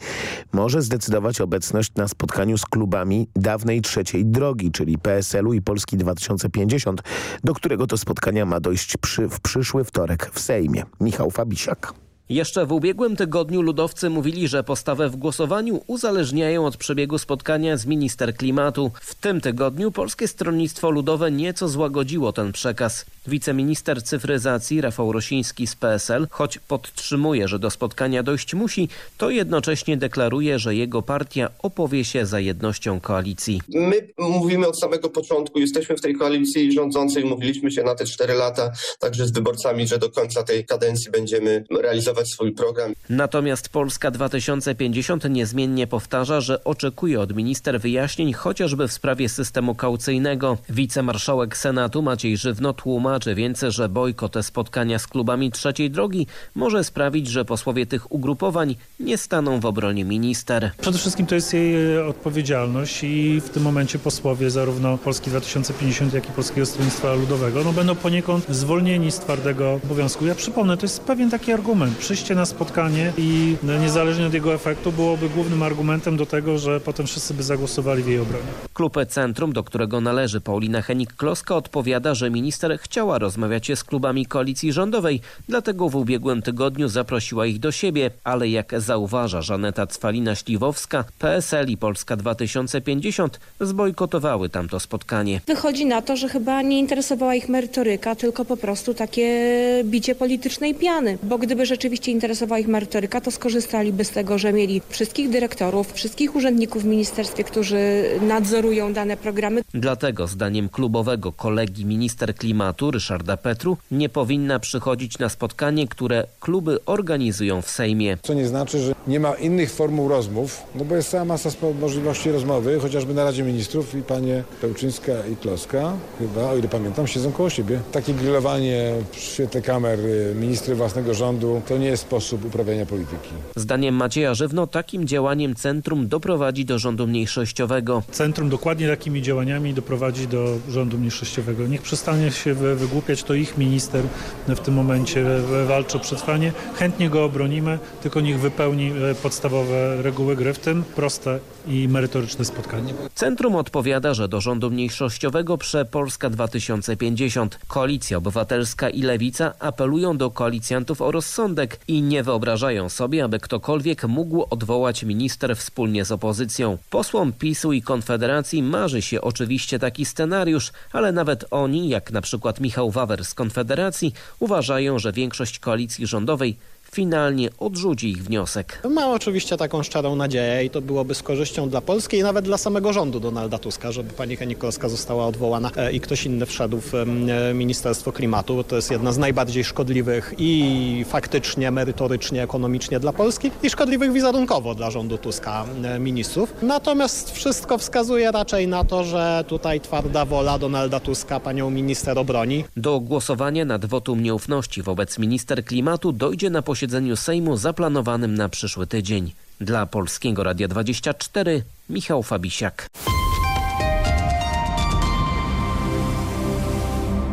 Speaker 10: może zdecydować obecność na spotkaniu z klubami dawnej trzeciej drogi, czyli PSL-u i Polski 2050, do którego to spotkania ma dojść przy, w przyszły wtorek w Sejmie. Michał Fabisiak.
Speaker 43: Jeszcze w ubiegłym tygodniu ludowcy mówili, że postawę w głosowaniu uzależniają od przebiegu spotkania z minister klimatu. W tym tygodniu Polskie Stronnictwo Ludowe nieco złagodziło ten przekaz. Wiceminister cyfryzacji Rafał Rosiński z PSL, choć podtrzymuje, że do spotkania dojść musi, to jednocześnie deklaruje, że jego partia opowie się za jednością koalicji.
Speaker 44: My mówimy od samego początku, jesteśmy w tej koalicji rządzącej, mówiliśmy się na te cztery lata, także z wyborcami, że do końca tej kadencji będziemy realizować swój program.
Speaker 43: Natomiast Polska 2050 niezmiennie powtarza, że oczekuje od minister wyjaśnień chociażby w sprawie systemu kaucyjnego. Wicemarszałek Senatu Maciej Żywno tłumaczy więc, że bojkot spotkania z klubami trzeciej drogi może sprawić, że posłowie tych ugrupowań nie staną w obronie minister.
Speaker 45: Przede wszystkim to jest jej e, odpowiedzialność i w tym momencie posłowie zarówno Polski 2050, jak i Polskiego Stronnictwa Ludowego no, będą poniekąd zwolnieni z twardego obowiązku. Ja przypomnę, to jest pewien taki argument. Przyjście na spotkanie i no, niezależnie od jego efektu byłoby głównym argumentem do tego, że potem wszyscy by zagłosowali w jej obronie.
Speaker 43: Klub Centrum, do którego należy Paulina Henik-Kloska odpowiada, że minister chciała rozmawiać z klubami koalicji rządowej, dlatego w ubiegłym tygodniu zaprosiła ich do siebie, ale jak zauważa Żaneta Cwalina-Śliwowska, PSL i Polska 2050 zbojkotowały tamto spotkanie.
Speaker 33: Wychodzi na to, że chyba nie interesowała ich merytoryka, tylko po prostu takie bicie politycznej piany, bo gdyby rzeczywiście interesowała ich merytoryka, to skorzystaliby z tego, że mieli wszystkich dyrektorów, wszystkich urzędników w ministerstwie, którzy nadzorują dane programy.
Speaker 43: Dlatego zdaniem klubowego kolegi minister klimatu Ryszarda Petru nie powinna przychodzić na spotkanie, które kluby organizują w Sejmie.
Speaker 46: Co nie znaczy, że nie ma innych formuł rozmów, no bo jest cała masa możliwości rozmowy, chociażby na Radzie Ministrów i panie Pełczyńska i Kloska, chyba, o ile pamiętam, siedzą koło siebie. Takie grillowanie w świetle kamer y, ministry własnego rządu to nie jest sposób uprawiania polityki.
Speaker 43: Zdaniem Macieja Żywno takim działaniem centrum doprowadzi do rządu mniejszościowego.
Speaker 45: Centrum dokładnie takimi działaniami doprowadzi do rządu mniejszościowego. Niech przestanie się wygłupiać, to ich minister w tym momencie walczy o przetrwanie. Chętnie go obronimy, tylko niech wypełni e, podstawowe reguły gry, w tym proste i merytoryczne spotkanie.
Speaker 43: Centrum odpowiada, że do rządu mniejszościowego prze Polska 2050. Koalicja Obywatelska i Lewica apelują do koalicjantów o rozsądek i nie wyobrażają sobie, aby ktokolwiek mógł odwołać minister wspólnie z opozycją. Posłom PiSu i Konfederacji marzy się oczywiście taki scenariusz, ale nawet oni, jak na przykład Michał Wawer z Konfederacji, uważają, że większość koalicji rządowej finalnie odrzuci ich wniosek.
Speaker 47: Ma oczywiście taką szczerą nadzieję i to byłoby z korzyścią dla Polski i nawet dla samego rządu Donalda Tuska, żeby pani Henikowska została odwołana e, i ktoś inny wszedł w e, Ministerstwo Klimatu. To jest jedna z najbardziej szkodliwych i faktycznie, merytorycznie, ekonomicznie dla Polski i szkodliwych wizerunkowo dla rządu Tuska e, ministrów. Natomiast wszystko wskazuje raczej na to, że tutaj twarda wola Donalda Tuska panią minister obroni.
Speaker 43: Do głosowania nad wotum nieufności wobec minister klimatu dojdzie na posiedzeniu posiedzeniu Sejmu zaplanowanym na przyszły tydzień. Dla Polskiego Radia 24 Michał Fabisiak.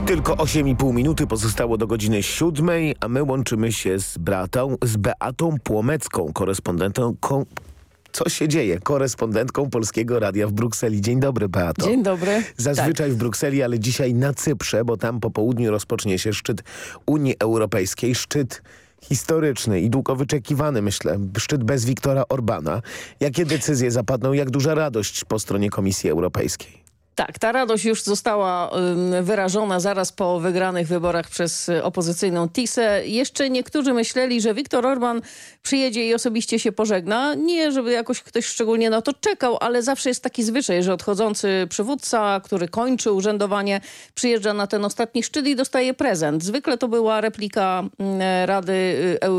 Speaker 10: Tylko 8,5 minuty pozostało do godziny 7, a my łączymy się z, bratą, z Beatą Płomecką, korespondentą, co się dzieje? Korespondentką Polskiego Radia w Brukseli. Dzień dobry, Beato.
Speaker 48: Dzień dobry.
Speaker 10: Zazwyczaj tak. w Brukseli, ale dzisiaj na Cyprze, bo tam po południu rozpocznie się szczyt Unii Europejskiej. Szczyt historyczny i długo wyczekiwany, myślę, szczyt bez Wiktora Orbana. Jakie decyzje zapadną, jak duża radość po stronie Komisji Europejskiej?
Speaker 48: Tak, ta radość już została wyrażona zaraz po wygranych wyborach przez opozycyjną TISę. Jeszcze niektórzy myśleli, że Viktor Orban przyjedzie i osobiście się pożegna. Nie, żeby jakoś ktoś szczególnie na to czekał, ale zawsze jest taki zwyczaj, że odchodzący przywódca, który kończy urzędowanie, przyjeżdża na ten ostatni szczyt i dostaje prezent. Zwykle to była replika Rady, y,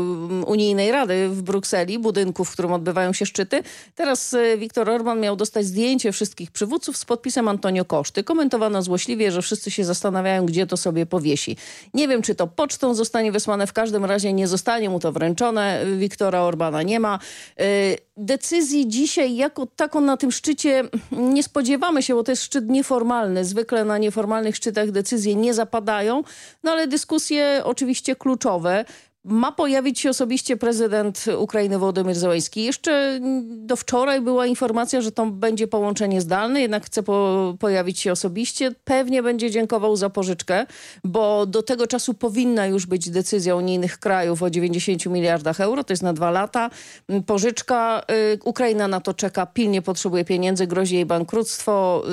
Speaker 48: Unijnej Rady w Brukseli, budynku, w którym odbywają się szczyty. Teraz y, Viktor Orban miał dostać zdjęcie wszystkich przywódców z podpisem Antonio Antonio Koszty. Komentowano złośliwie, że wszyscy się zastanawiają, gdzie to sobie powiesi. Nie wiem, czy to pocztą zostanie wysłane. W każdym razie nie zostanie mu to wręczone. Wiktora Orbana nie ma. Y, decyzji dzisiaj jako taką na tym szczycie nie spodziewamy się, bo to jest szczyt nieformalny. Zwykle na nieformalnych szczytach decyzje nie zapadają, no ale dyskusje oczywiście kluczowe. Ma pojawić się osobiście prezydent Ukrainy Wołodymyr Zełański. Jeszcze do wczoraj była informacja, że to będzie połączenie zdalne, jednak chce po, pojawić się osobiście. Pewnie będzie dziękował za pożyczkę, bo do tego czasu powinna już być decyzja unijnych krajów o 90 miliardach euro, to jest na dwa lata. Pożyczka, y, Ukraina na to czeka, pilnie potrzebuje pieniędzy, grozi jej bankructwo.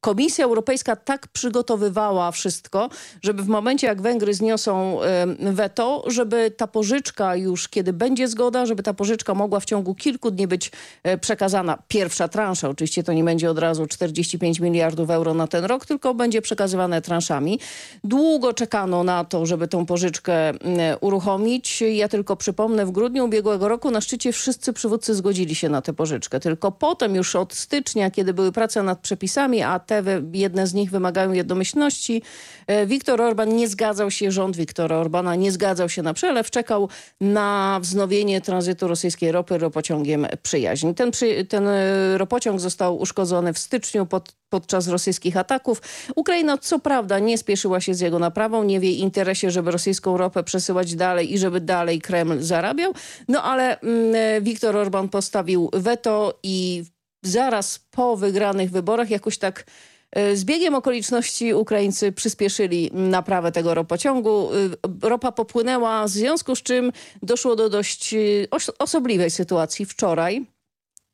Speaker 48: Komisja Europejska tak przygotowywała wszystko, żeby w momencie jak Węgry zniosą weto, żeby ta pożyczka już, kiedy będzie zgoda, żeby ta pożyczka mogła w ciągu kilku dni być e, przekazana. Pierwsza transza, oczywiście to nie będzie od razu 45 miliardów euro na ten rok, tylko będzie przekazywane transzami. Długo czekano na to, żeby tą pożyczkę uruchomić. Ja tylko przypomnę, w grudniu ubiegłego roku na szczycie wszyscy przywódcy zgodzili się na tę pożyczkę. Tylko potem już od stycznia, kiedy były prace nad przepisami, a te jedne z nich wymagają jednomyślności. E, Viktor Orban nie zgadzał się, rząd Viktora Orbana nie zgadzał się na przelew, czekał na wznowienie tranzytu rosyjskiej ropy ropociągiem przyjaźń. Ten, przy, ten e, ropociąg został uszkodzony w styczniu pod, podczas rosyjskich ataków. Ukraina co prawda nie spieszyła się z jego naprawą, nie w jej interesie, żeby rosyjską ropę przesyłać dalej i żeby dalej Kreml zarabiał, no ale mm, e, Viktor Orban postawił weto i zaraz po wygranych wyborach jakoś tak e, z biegiem okoliczności Ukraińcy przyspieszyli naprawę tego ropociągu. E, ropa popłynęła, w związku z czym doszło do dość e, osobliwej sytuacji wczoraj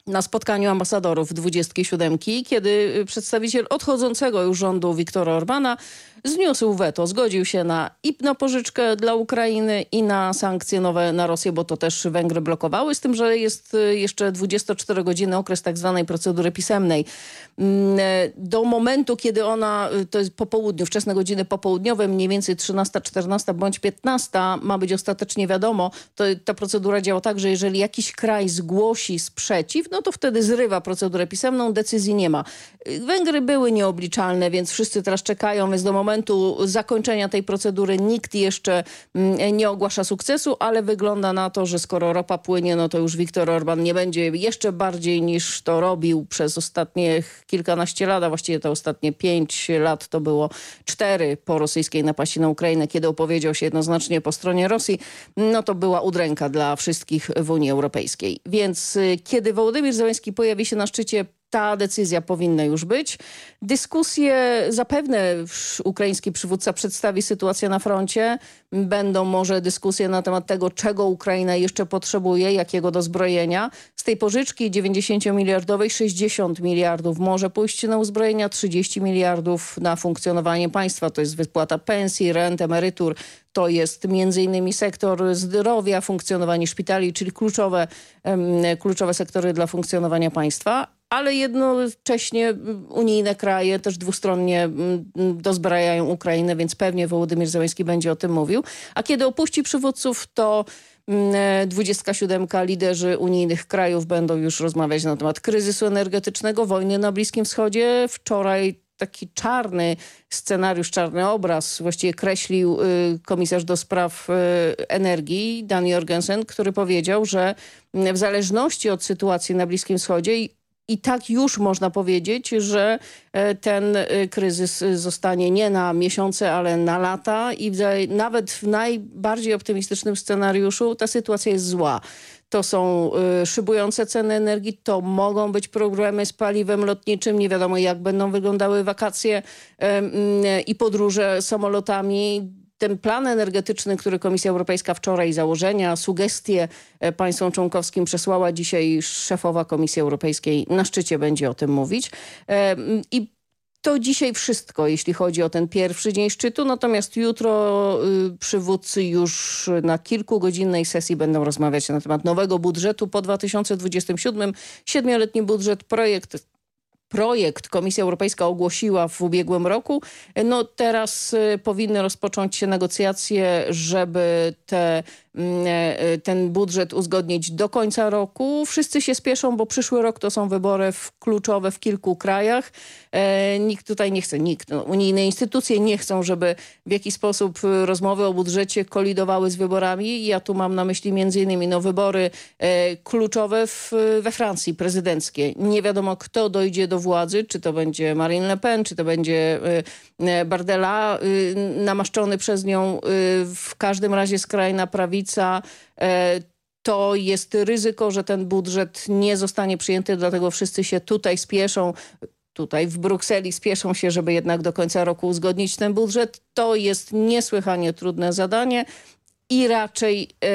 Speaker 48: na spotkaniu ambasadorów 27, kiedy przedstawiciel odchodzącego już rządu Viktora Orbana zniósł weto, zgodził się na i na pożyczkę dla Ukrainy i na sankcje nowe na Rosję, bo to też Węgry blokowały, z tym, że jest y, jeszcze 24-godzinny okres tak zwanej procedury pisemnej. Mm, e, do momentu, kiedy ona, y, to jest po południu, wczesne godziny popołudniowe, mniej więcej 13, 14 bądź 15 ma być ostatecznie wiadomo, to ta procedura działa tak, że jeżeli jakiś kraj zgłosi sprzeciw, no to wtedy zrywa procedurę pisemną, decyzji nie ma. Y, Węgry były nieobliczalne, więc wszyscy teraz czekają, więc do momentu momentu zakończenia tej procedury nikt jeszcze mm, nie ogłasza sukcesu, ale wygląda na to, że skoro ropa płynie, no to już Viktor Orban nie będzie jeszcze bardziej niż to robił przez ostatnie kilkanaście lat, a właściwie te ostatnie pięć lat to było cztery po rosyjskiej napaści na Ukrainę, kiedy opowiedział się jednoznacznie po stronie Rosji, no to była udręka dla wszystkich w Unii Europejskiej. Więc y, kiedy Wołodymyr Zełenski pojawi się na szczycie ta decyzja powinna już być. Dyskusje zapewne ukraiński przywódca przedstawi sytuację na froncie. Będą może dyskusje na temat tego, czego Ukraina jeszcze potrzebuje, jakiego dozbrojenia. Z tej pożyczki 90-miliardowej 60 miliardów może pójść na uzbrojenia, 30 miliardów na funkcjonowanie państwa. To jest wypłata pensji, rent, emerytur. To jest między innymi sektor zdrowia, funkcjonowanie szpitali, czyli kluczowe, kluczowe sektory dla funkcjonowania państwa ale jednocześnie unijne kraje też dwustronnie dozbrajają Ukrainę, więc pewnie Wołodymyr Zełański będzie o tym mówił. A kiedy opuści przywódców, to 27 liderzy unijnych krajów będą już rozmawiać na temat kryzysu energetycznego, wojny na Bliskim Wschodzie. Wczoraj taki czarny scenariusz, czarny obraz właściwie kreślił y, komisarz do spraw y, energii Dan Jorgensen, który powiedział, że w zależności od sytuacji na Bliskim Wschodzie i tak już można powiedzieć, że e, ten e, kryzys zostanie nie na miesiące, ale na lata. I nawet w najbardziej optymistycznym scenariuszu ta sytuacja jest zła. To są e, szybujące ceny energii, to mogą być problemy z paliwem lotniczym, nie wiadomo jak będą wyglądały wakacje i podróże samolotami ten plan energetyczny, który Komisja Europejska wczoraj założenia, sugestie e, państwom członkowskim przesłała dzisiaj szefowa Komisji Europejskiej na szczycie będzie o tym mówić. E, I to dzisiaj wszystko, jeśli chodzi o ten pierwszy dzień szczytu. Natomiast jutro y, przywódcy już na kilkugodzinnej sesji będą rozmawiać na temat nowego budżetu po 2027. Siedmioletni budżet, projekt projekt Komisja Europejska ogłosiła w ubiegłym roku. No teraz y, powinny rozpocząć się negocjacje, żeby te ten budżet uzgodnić do końca roku. Wszyscy się spieszą, bo przyszły rok to są wybory w, kluczowe w kilku krajach. E, nikt tutaj nie chce, nikt, no, unijne instytucje nie chcą, żeby w jakiś sposób e, rozmowy o budżecie kolidowały z wyborami. Ja tu mam na myśli między innymi no, wybory e, kluczowe w, we Francji, prezydenckie. Nie wiadomo, kto dojdzie do władzy, czy to będzie Marine Le Pen, czy to będzie e, e Bardella, e, namaszczony przez nią w każdym razie skrajna prawica to jest ryzyko, że ten budżet nie zostanie przyjęty, dlatego wszyscy się tutaj spieszą tutaj w Brukseli spieszą się, żeby jednak do końca roku uzgodnić ten budżet. To jest niesłychanie trudne zadanie i raczej e,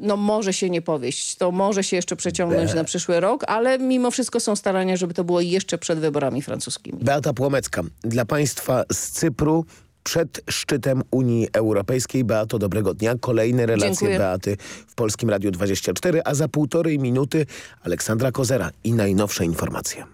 Speaker 48: no, może się nie powieść. To może się jeszcze przeciągnąć Be. na przyszły rok, ale mimo wszystko są starania, żeby to było jeszcze przed wyborami francuskimi.
Speaker 10: Beata Płomecka, dla państwa z Cypru przed szczytem Unii Europejskiej. Beato, dobrego dnia. Kolejne relacje Dziękuję. Beaty w Polskim Radiu 24, a za półtorej minuty Aleksandra Kozera i najnowsze informacje.